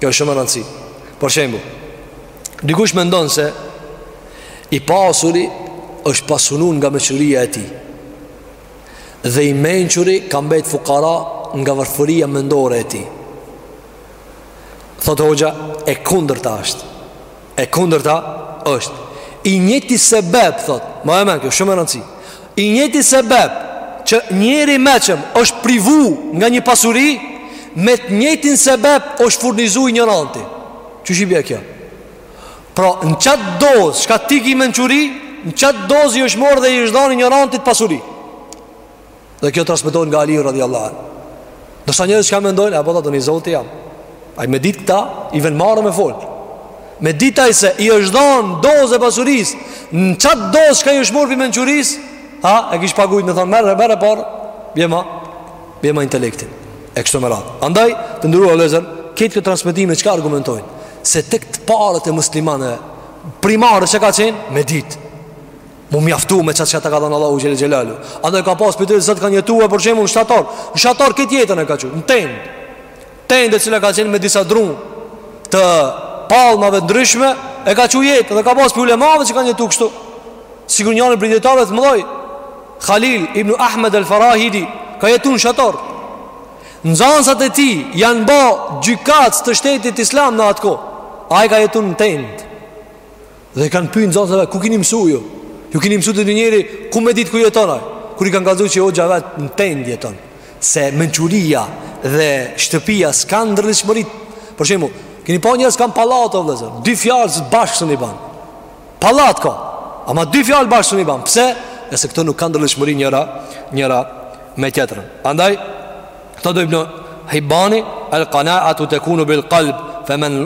Kjo është shumë me rëndësi Për shembull Dikush mendon se I pasuri është pasuru nga mençuria e tij Dhe i mençuri ka mbet fukara nga varfëria mendore e tij Thotë hoxha e kundërta është E kundërta është i njëjti sebeb, thot, maje men kjo, shumë me rëndësi. I njëjti sebeb që njeriu i meçëm është privu nga një pasuri, me të njëjtin sebeb është furnizu injoranti. Qysh i bje kjo? Pra, në qatë dozë, çka ti ki mençuri, në qatë dozë i është marrë dhe i është dhan injorantit pasuri. Dhe kjo transmetohet nga Aliu radhiyallahu anhu. Ndërsa njerëz çka mendojnë, apo thonë i zoti jam. Ai me ditë këta i vjen marre me fol. Me ditë ai se i është dhënë doza e pasurisë, në qat dozë çka i është marrë prej mençurisë, ha, e kish pagujt me thon merre, merre por bjema, bjema intelektin. E kështu me radhë. Andaj, të nderuar vllezër, këto këto transmetime çka argumentojnë? Se tek të parët e muslimanëve, primare çka ka qenë, me ditë. Mu mjaftu me qatë që ta ka dhënë Allahu xhel-le xhelaluhu Andaj ka pas prej tyre thotë kanë jetu e për shembull në shator Në shator këtë jetën e ka çu Në tend Tend e cila ka qenë me disa drunj Të palmave ndryshme E ka çu jetën dhe ka pas prej ulemave që kanë jetu kështu Sikur njani prej dijetarëve të mëdhoj Khalil ibn Ahmed el Farahidi Ka jetu në shator Nxansat e tij janë ba gjykatës të shtetit islam në atë kohë Ai ka jetu në tend Dhe kanë pyt nxansat, ku kini mësu ju? Ju kini mësu te një njeri, ku me ditë ku jeton ai? Kur i kanë kallëzu që hoxha vetë në tendë jeton. Se mençuria dhe shtëpia s'kanë ndërlidhshmëri. Për shembull, kini pa njerëz kanë pallate, o vllezër. Dy fjalë bashkë s'un i ban. Pallat ka, ama dy fjalë bashkë s'un i ban. Pse? E se këto nuk kanë ndërlidhshmëri njëra, njëra me tjetrën. Andaj, thotë Ibnu Hibani, el kanaatu tekunu bil kalb, femen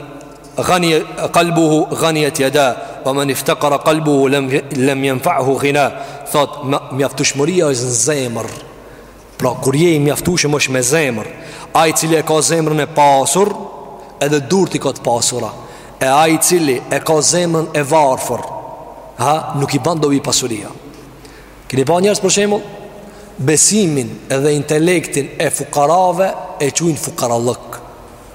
Ganije kalbuhu ganijet jeda Ua men iftekara kalbuhu Lem jenfahu gina Thot, mjaftushmëria është në zemër Pra, kur je i mjaftushëm është me zemër Ai i cili e ka zemrën e pasur Edhe durt i ka të pasura E ai i cili e ka zemrën e varfër ha, Nuk i ban dobi pasuria Kini pa njerëz për shemull Besimin edhe intelektin e fukarave E qujn fukarallëk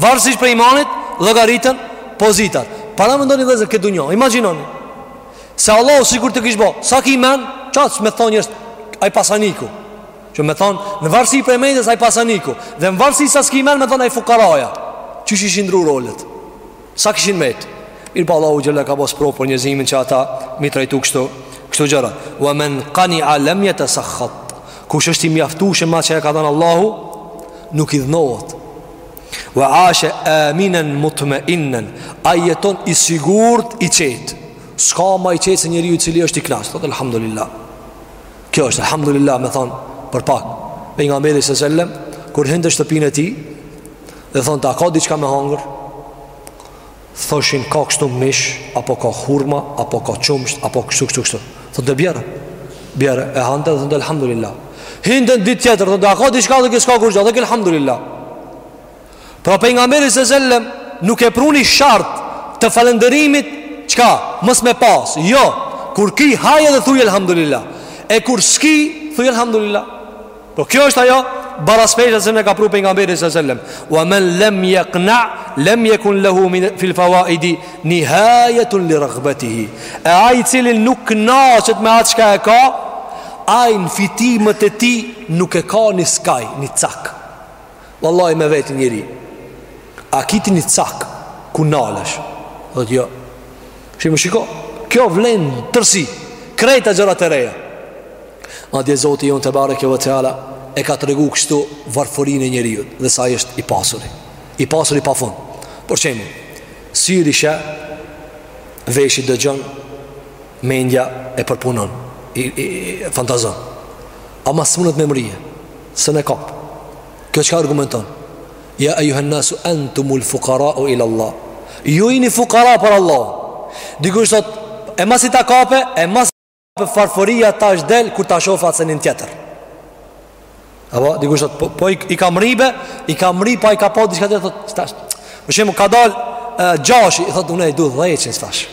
Varësisht prej imanit, llogariten pozitat. Paramendoni vllezër këtë dunja, imagjinoni. Se Allahu sikur të kish bo, sa ki men, qaq me thonë është, ai pasaniku. Që me thonë, në varësi prej mendjes, ai pasaniku. Dhe në varësi sa s'ki men, me thonë, ai fukaraja. Qysh ishin ndrru rolet? Sa kishin metë? Mirëpo Allahu xhel-le e ka bo sprovë për njerëzimin që ata m'i trajtu kështu, kështu gjëra. Ua men kania lem jetesakhat. Kush është i mjaftushëm me atë që i ka dhanë Allahu, nuk idhnohet. Wa ashe aminen mutmeinnen Ai jeton i sigurt i qetë S'ka ma i qetë se njeriu i cili është i knaq Thotë alhamdulillah Kjo është alhamdulillah me thonë për pak Pejgamberi së sellem Kur hinte në shtëpinë e tij Dhe thonte a ka diçka me hangër Thoshin ka kështu mish, apo ka hurma, apo ka qumësht, apo kështu, kështu, kështu. Thonte bjere, bjere, e hante edhe thonte elhamdulillah. Hin në ditë tjetër, thonte a ka diçka theke s'ka kurgja, theke elhamdulillah. Pra pejgamberi s.selem, nuk e pruni shart të falenderimit, çka, mos me pas, jo, kur ki haje dhe thuj elhamdulillah, e kur s'ki, thuj elhamdulillah. Po kjo është ajo baraspesha që ne ka pru pejgamberi sallallahu alajhi wasallam. Wa man lam yaqna lam yakun lahu min fil fawaid nihayatun li raghbatihi. E ai i cili nuk knaqet me atë çka e ka, ai në fitimet e tij nuk e ka ni skaj, ni cak. Vallahi me vet njerin A ki ti ni cak Ku nalesh Thot jo Shimë shiko Kjo vlen t'i sheh Krejt ato gjëra të reja Madje zoti jonë tebareke ve teala E ka tregu kështu varfurinë e njeriut Dhe sa ai është i pasuri I pasuri pa fund Por shembull Syri sheh Veshi dëgjon Mendja e përpunon, i, i, i fantazon. Ama s'munet me mrri e s'e kap. Kjo çka argumenton? Ja ejuhen nasu entumul fukarau ila Allah. Ju jini fukara për Allah. Dikush thot, e masi ta kape, e masi ta kape varfuria tash del, kur ta shofsh atë senin tjetër. Apo dikush thot, po, po i, i kam mri be, i kam mri, po e ka pa diçka tjetër thot, tash. Për shembull, ka dal e, gjashi, thot unë i du dhetshin tash.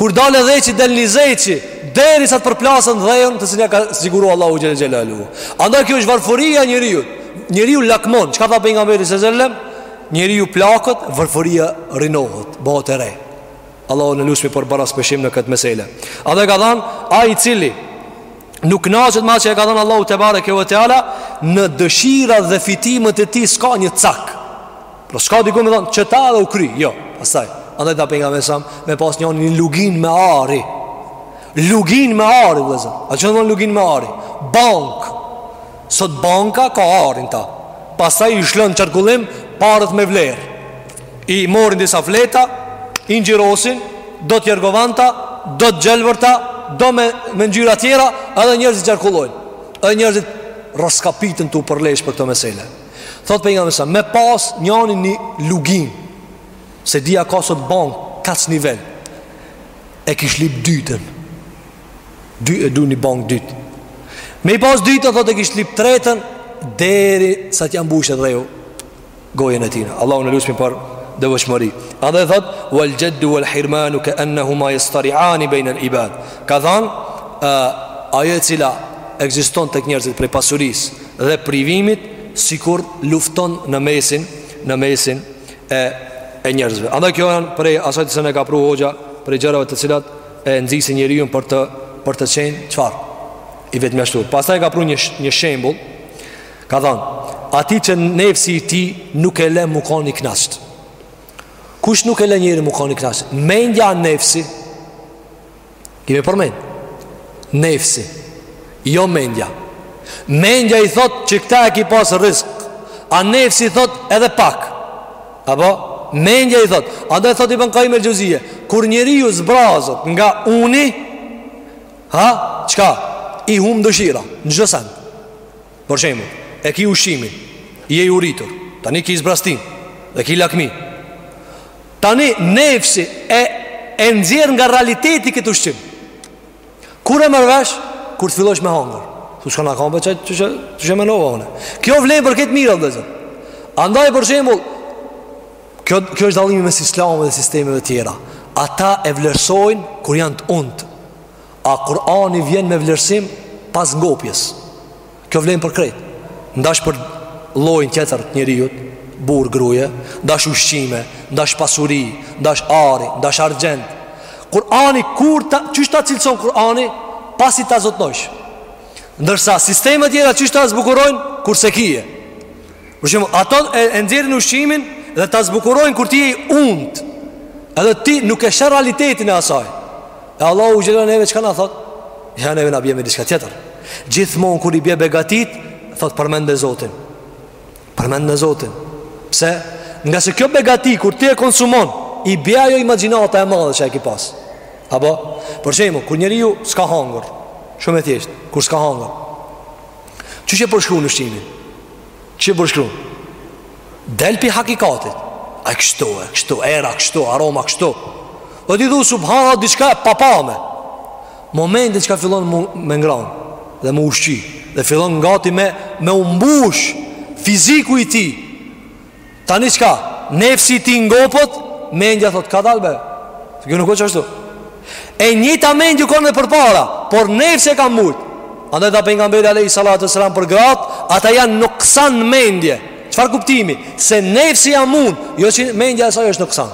Kur del dhetshi del njëzetshi, derisa të përplaset në dheun të cilin e ka siguru Allahu xhele xhelaluhu. Andaj kjo është varfëria e njeriut. Njeriu lakmon, çka tha pejgamberi sallallahu alajhi wasallam? Njeriu plaket, varfëria rinohet, bëhet e re. Allahun e lusmi për baraspeshim në këtë mesele. Andaj ka thënë, ai i cili nuk kënaqet me atë që ia ka dhënë Allahu tebareke ve teala në dëshirat dhe fitimet e tij s'ka një cak. Pra s'ka diku me thon qeta dhe u kry. Jo, pastaj. Andaj tha pejgamberi sa me pas njoni ni lugin me ari. Lugin me ari, vëllezër. A ç'dhethon lugin me ari? Bank. Sot banka ka arin a. Pastaj i lshon qarkullim paret me vlerë. I marrin disa fleta, i ngjyrosin, do të jorgovanta, do të gjelbërta, do me, me ngjyra tjera, edhe njerëzit qarkullojnë. Edhe njerëzit rraskapiten tu u përlesh për këto mesele. Thot pejgamberi s.a, me pas njani një lugin, s'e di a ka sot bank n'at nivel, e kish lip dytën. Dy, e du një bank t'dytë. Me i pas dytën, thot e kish lip tretën, derisa t'ja mbushe dheu. gojën e tina Allahun e lusmi për devotshmëri Andaj thot Wal gjeddu wal hirmanu ke ennehuma jestariani bejnel ibad Ka than uh, Ajo e cila egziston tek njerëzit prej pasurisë dhe privimit Sikur lufton në mesin Në mesin e, e njerëzve Andaj kjo janë prej asaj të cilën e ka pru hoxha Prej gjërave të cilat e nxisin njeriun për të, për të qenë çfarë I vetëmjaftur Pastaj e ka pru një, një shembul Ka than, atij që nefsi i tij nuk e le mu kan i knaqt. Kush nuk e le njerin mu kan i knaqt? Mendja a nefsi, kemi përmen, nefsi, jo mendja. Mendja i thot që këta e ki pas rrisk, a nefsi i thot edhe pak. Apo, mendja i thot, andaj thot Ibn Kajjim el Xheuzije, kur njeriu zbrazet nga uni, ha, çka, i hum dëshira, në çdo send. Për shembull, e ki ushqimin, je i uritur, tani ki zbrastim dhe ki lakmi. Tani nefsi e e nxjerr nga realiteti këtë ushqim. Kur e merr vesh, kur të fillosh me hangër. Thu s'kanka kan be qysh e menova unë. Kjo vlen për këtë mirë vëllazën. Andaj për shembull, kjo kjo është dallimi mes islamit dhe sistemeve të tjera. Ata e vlerësojnë kur janë të untë. A Kurani vjen me vlerësim pas ngopjes? Kjo vlen për krejt. Ndash për llojin tjetër të njeriut, burrë gruje, ndash ushqime, ndash pasuri, ndash ari, ndash argjend. Kurani kur ta qysh ta cilson Kurani pasi ta zotnojsh. Ndërsa sistemet tjera qysh ta zbukurojnë kur s'e kije. Për shembull, ato e, e nxjerrin ushqimin dhe ta zbukurojnë kur ti je i untë Edhe ti nuk e sheh realitetin e asaj E Allahu xhele neve çka na thot A neve na bje me diçka tjetër Gjithmon kur i bje begatitë Thot përmend me Zotin Përmend me Zotin Pse? Ngase kjo begati kur ti e konsumon I bje ajo imagjinata e madhe që e ki pas Apo? Për shembull, kur njeriu s'ka hangër Shumë e thjeshtë, kur s'ka hangër Qysh e përshkrun ushqimin? Qysh e përshkrun? Del pi hakikatit. Ai kështu, e kështu, era kështu, aroma kështu. Edhe ti thu subhanallah diçka e papame. Momentin çka fillon me ngran dhe me ushqi dhe fillon ngati me me u mbush fiziku i tij. Tani çka? Nefsi i tij ngopet, mendja thotë kadal be. Kjo nuk është ashtu. E njëjta mendje u kan përpara, por nefsi e ka mbyt. Andaj tha pejgamberi alayhi salatu wasalam për grat, ata janë nuksan mendje. Çfarë kuptimi? Se nefsi ja mund, jo që mendja e saj është nuksan.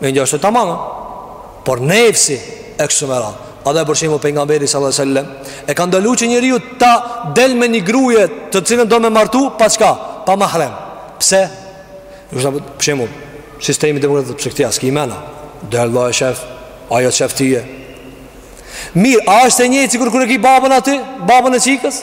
Mendja është tamam Por nefsi e kështu me radhë Andaj për shembull Pejgamberi salallahu alejhi ve sellem E ka ndalu që njeriu të del me një gruje Të cilën do me martu pa çka Pa mahrem Pse? Për shembull Sistemi demokratik pse këtja s'ki mena Dhe Allah e shef Ajo të shef ty Mirë, a është e njëjtë sikur kur e ki babën aty Babën e çikës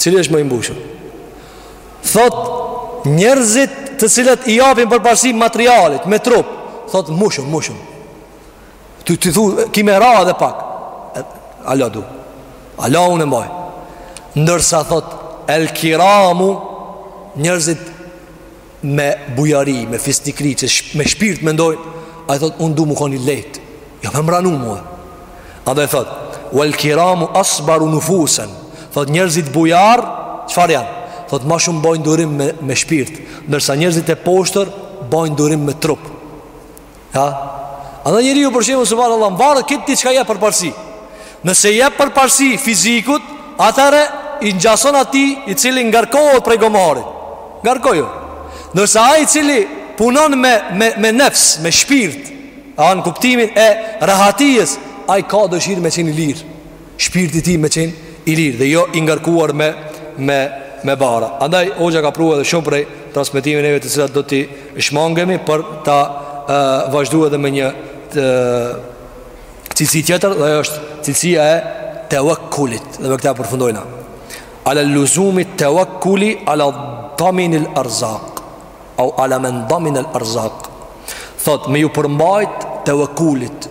Cili është më i mbushur? Thot njerëzit të cilët i japin përparësi materialit me trup, thot mushum, mushum. Ti ti thu ki me ra edhe pak. Ala du. Ala unë e mbaj. Ndërsa thot el kiramu njerëzit me bujari, me fisnikri, që me shpirt mendojnë, ai thot, unë du me konë i lehtë, jo me m'ranu mue. Andaj thot, uel kiramu asbaru nufusen, thot njerëzit bujar, çfarë janë? Thot ma shumë bojnë durim me, me shpirt, ndërsa njerëzit e poshtër bojnë durim me trup. Ha? Andaj njeriu për shembull subhanallah Varet këtu ti çka jep përparësi Nëse jep përparësi fizikut Atëherë i ngjason atij I cili ngarkohet prej gomari Ngarkoju Ndërsa ai cili punon me, me, me nefs Me shpirt A në kuptimin e rahatijës Ai ka dëshirë me qenë i lirë shpirti i tij me qenë i lirë dhe jo i ngarkuar me me me barra. Andaj hoxha ka pru edhe shumë prej transmetimeve neve të cilat do t'i shmangemi për ta e, vazhduar edhe me një të, cilësi tjetër dhe ajo është cilësia e tawakkulit dhe me këtë përfundojna. Ala luzumi tawakkuli ala damin al arzak au ala men damin al arzak. Thot me ju përmbajt tawakkulit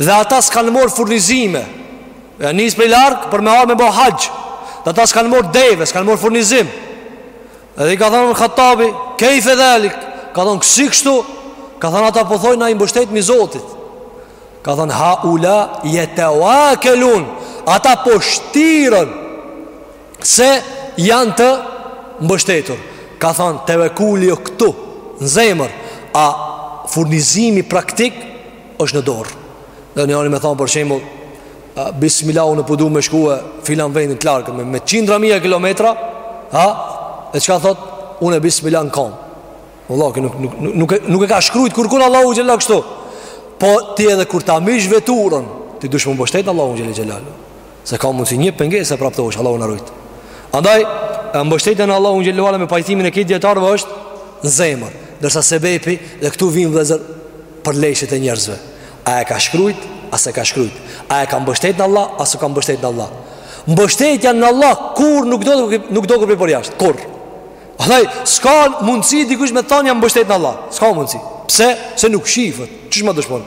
Dhe ata s'kanë morë furnizime Janë nisë prej larg për me ardhë me bo haxh Dhe ata s'kanë morë deve, s'kanë morë furnizim Edhe i ka thonë Khattabi Kejfe dhalik Ka thonë si kështu Ka thonë ata po thojnë na i mbështetemi Zotit Ka thonë haulai jetewakelun Ata po shtiren Se janë të mbështetur Ka thonë tevekuli o këtu Në zemër A furnizimi praktik është në dorë Dhe njani me thanë për shembull Bismillah unë po du me shkue filan vendin larg Me, me qindra mija kilometra ha, E çka thot Unë e bismillah në kam Allah, nuk, nuk, nuk, nuk, nuk e ka shkrujt kurkun Allahu xhel-le kështu Po ti edhe kur ta mirrsh veturën Ti dush me u mbështet n'Allahun xhel-le xhelalu Se ka mundësi një pengesë e praptohesh, Allahu na rujt. Andaj mbështetja në Allahun xhelalu me pajtimin e krejt dijetarëve është në zemër, ndërsa sebepi dhe këtu vijnë vëllezër përleshjet e njerëzve. A e ka shkrujt, a s'e ka shkrujt. A u ka mbështet në Allah, a s'u ka mbështet në Allah. Mbështetja në Allah kurrë nuk do nuk doket prej përjashtë, kurrë. Andaj s'ka mundësi dikush me thënë jam mbështet në Allah. S'ka mundësi. Pse? Se nuk shifët. Qysh ma dëshmon?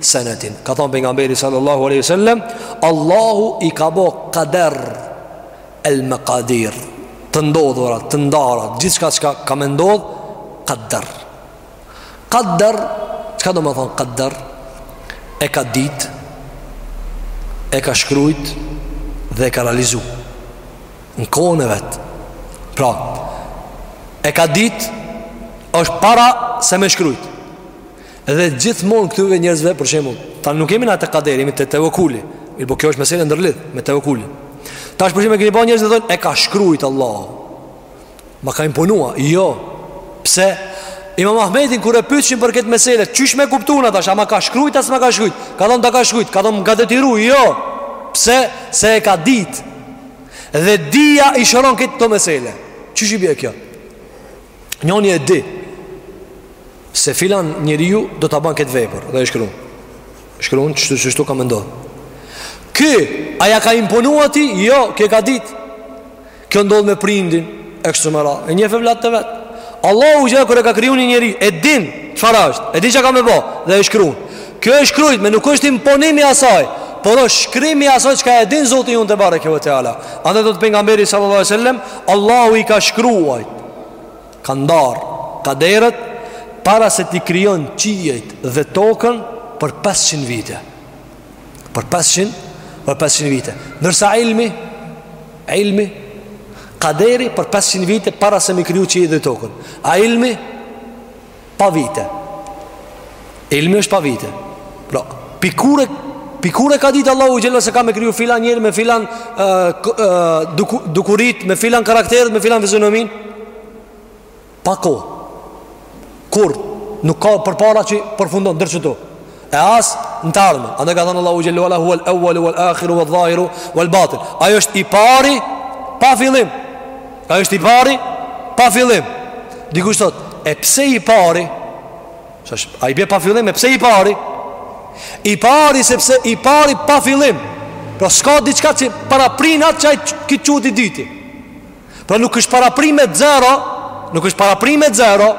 senetin ka thon pejgamberi sallallahu alaihi wasallam Allahu i ka bo kader el maqadir të ndodhura të ndara gjithçka çka ka me ndodh kader kader çka domethon kader e ka dit e ka shkrujt dhe e ka realizu në kohën e vet pra e ka dit është para se me shkrujt Edhe gjithmonë këtyre njerëzve, për shembull, tash nuk jemi na te kaderi, jemi te tevekuli. Mirpo kjo është meselë ndërlidh me tevekulin. Tash për shembull keni pa njerëz që thonë e ka shkruajt Allahu. Ma ka imponua, jo. Pse? Imam Ahmedin kur e pyetshin për këtë meselë, qysh me kuptu na tash, a ma ka shkruajt a s'ma ka shkruajt. Ka thonë ta ka shkruajt, ka thonë ka detyru, jo. Pse? Se e ka ditë. Dhe dija e shëron këtë meselë. Qysh i bie kjo? Njoni e di Se filan njeriu do ta ban këtë vepër Dhe e shkrun Shkrun qështu qështu ka me ndodh Ky, a ja ka imponu atij? Jo, ky e ka dit Kjo ndodhë me prindin E kështu me radhë E njef evladët e vet Allahu xhel kur e ka kriju një njeri E din, qëfar është E din çka ka me bo Dhe e shkrun Kjo e shkrujtme nuk është imponimi asaj Por është shkrimi asaj çka e din Zoti ynë tebareke ve teala Andaj thotë pejgamberi sallallahu a sellem Allahu i ka shkruajt ka ndarë kaderet para se t'i krijon qiejt dhe tokën për 500 vite për 500 për 500 vite ndërsa ilmi ilmi kaderi për 500 vite para se me i kriju qiejt dhe tokën a ilmi pa vite. Ilmi është pa vite. Pra, pikurë pikurë ka ditë Allahu xhela se ka me kriju filan njeri me filan dukuritë, me filan karakteret, me filan fizionominë. Pa kohë. Kurrë nuk ka përpara që përfundon ndër çdo. e as në të ardhmen. Andaj ka thënë Allahu xhelle ve ala huwal awwal wal akhir wal zahir wal batin. Ai është i pari pa fillim. Ai është i pari pa fillim. Dikush thot, e pse i pari? A i bie pa fillim, e pse i pari? I pari sepse i pari pa fillim. Pra s'ka diçka që paraprinet që ai ky qitu i dyti. Pra nuk është paraprime zero, nuk është paraprime zero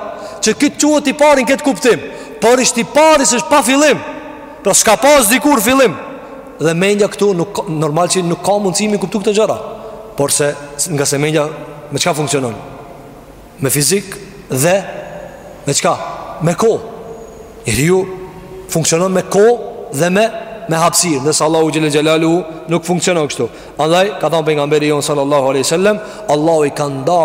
që këtë quhet i pari n'këtë kuptim, por është i pari se është pa fillim. Pra s'ka pas dikur fillim. Dhe mendja këtu nuk normal që nuk ka mundësi mi kuptu këto gjëra. Përse? Ngase mendja me çka funksionon? Me fizikë dhe me çka? Me kohë. Njeriu funksionon me kohë dhe me me hapësirë, ndërsa Allahu xhel-le xhelaluhu nuk funksionon kështu. Andaj, ka thanë pejgamberi jonë salallahu alejhi ve selem Allahu i ka nda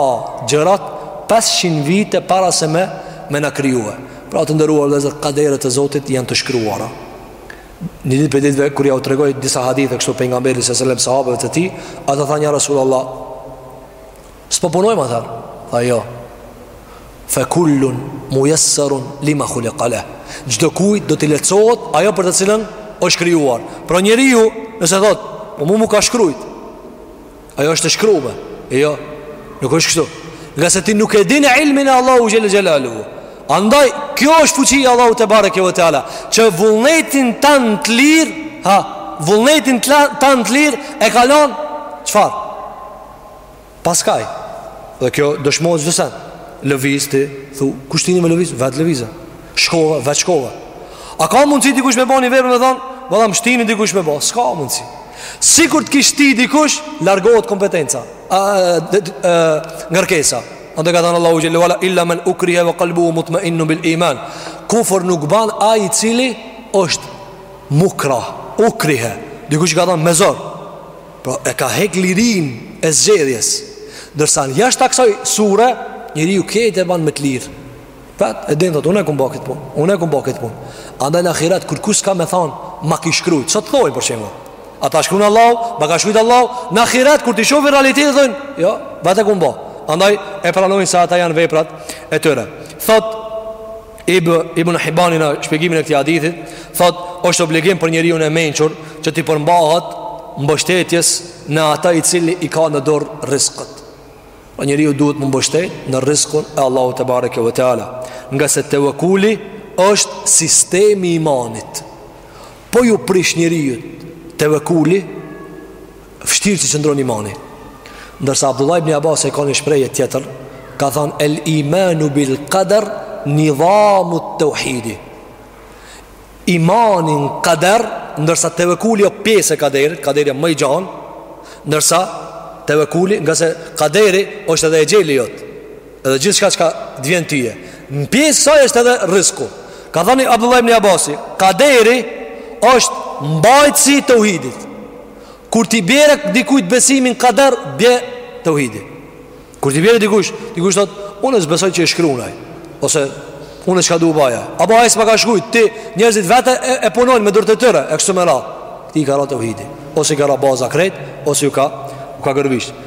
gjërat 500 vite para se me me na krijue Pra të nderuar, edhe kaderet e Zotit janë të shkruara Një ditë prej ditëve, kur ia u tregoi disa hadithe kështu pejgamberi salallahu alejhi ve selem sahabëve të tij Ata thanë ja Resulallah S'po punojmë atëherë, tha jo. Fe kullun mujesserun lima hulika leh. Çdokujt do t'i lehtësohet ajo për të cilën është krijuar. Pra njeriu, nëse thot, po mu mu ka shkrujt. Ajo është e shkrume. E jo, nuk është kështu. Ngase ti nuk e din ilmin e Allahut xhel-le xhelaluhu. Andaj, kjo është fuqia e Allahut tebareke ve teala. Që vullnetin tan të lirë, a, vullnetin tan të lirë e kalon, çfarë? Paskaj, dhe kjo dëshmohet çdo send. Lëviz ti, thu, kush t'shtini me lëviz? Vet lëviza. Shkova, vet shkova. A ka mundësi dikush me ba ni vepër e me thanë, vallahi më shtini dikush me ba, s'ka mundësi. Sikur të kish shti dikush, largohet kompetenca, a, dhe, e, ngarkesa. Andaj ka thënë Allahu xhel-le ve ala, il-la men ukrihe ve kalbuhu mutmeinnun bil iman. Kufër nuk ban ai i cili është mukrah, ukrihe. Dikush i ka dhanë me zor, Pra e ka hek lirinë e zgjedhjes Ndërsa jashtë kësaj sure njeriu krejt e ban me të lirë Vet e din, thot, unë e kum ba këtë punë, unë e kum ba këtë punë Andaj në ahiret, kurkush s'ka me thanë ma ki shkrujt, sot thojnë për shembull a ta shkrun Allahu, ma ka shkrujt Allahu. Në ahiret, kur t'i shofin realitetet thojnë Jo, vetë e kum ba. Andaj e pranojnë se ata janë veprat e tyre Thot, Ibn, Ibn Hibani në shpjegimin e këtij hadithit Thot, është obligim për njeriun e mençur që t'i përmbahet mbështetjes në ata i cili i ka në dorë rrizkët. O, njeriu duhet me u mbështet në rrizkun e Allahut tebareke ve teala, ngase tevekuli është sistemi i imanit Po ju prish njeriut tevekuli, vështirë që qëndron imani. Ndërsa Abdullah ibn Abbas e ka një shprehje tjetër, ka thënë el imanu bil kader nidhamu teuhid. Imani në kader, ndërsa tevekuli është pjesë e kaderit, kaderi më i gjan, ndërsa tevekuli, ngase kaderi është edhe exheli jot. Edhe gjithçka çka që ka t'vjen tyje Në pjesë soj është edhe rrisku Ka thanë Abdullah ibn Abasi Kaderi është mbajtësi teuhidit Kur t'i bjerë dikujt besimi n'kader Bje teuhidi Kur t'i bjerë dikush Dikush thot Unë s'besoj që i shkrun ai Ose Unë çka du baj Apo ai s'ma ka shkrujt Të njerëzit vete e, e punojnë me durt e tyre E kështu me radhë Këtij i ka ra teuhidi Ose i ka ra baza krejt Ose ju ka U ka gërvisht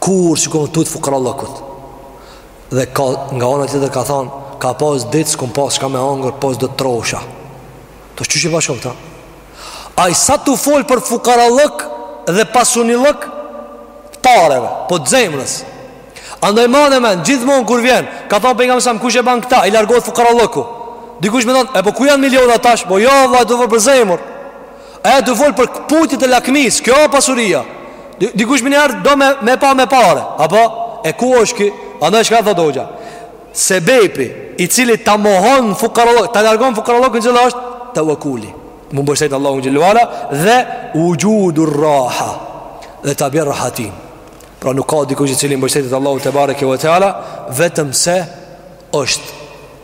Kur s'i kom tutë fukarallëkut Dhe ka, nga ana tjetër ka thonë Ka pas ditë s'kom pas çka me hangër Pos do troha Të që i bashku këto Ai s'a tu folë për fukarallëk Dhe pasunillëk t'pareve, po të zemrës Andaj mane n'men, gjithmonë kur vjen Ka thonë pejgamberi a.s., kush e ban këta I largohet fukarallëku Dikush me thonë, e po ku janë milionat tash Po jo, vla, tu fol për zemër A tu folë për këputjet e lakmis Kjo o pasuria Dikush menjëherë do me, me pa me pare Apo e ku është ki Andaj çka thot hoxha Sebepi i cili ta mohon fukarallok Ta largon fukarallok është Tevekuli Me u mbështet n'Allahun xhele ue ala Dhe vuxhudu rraha Dhe ta bjen rahatin Pra nuk ka dikush i cili mbështetet n'Allahun tebareke ue teala Vetëm se është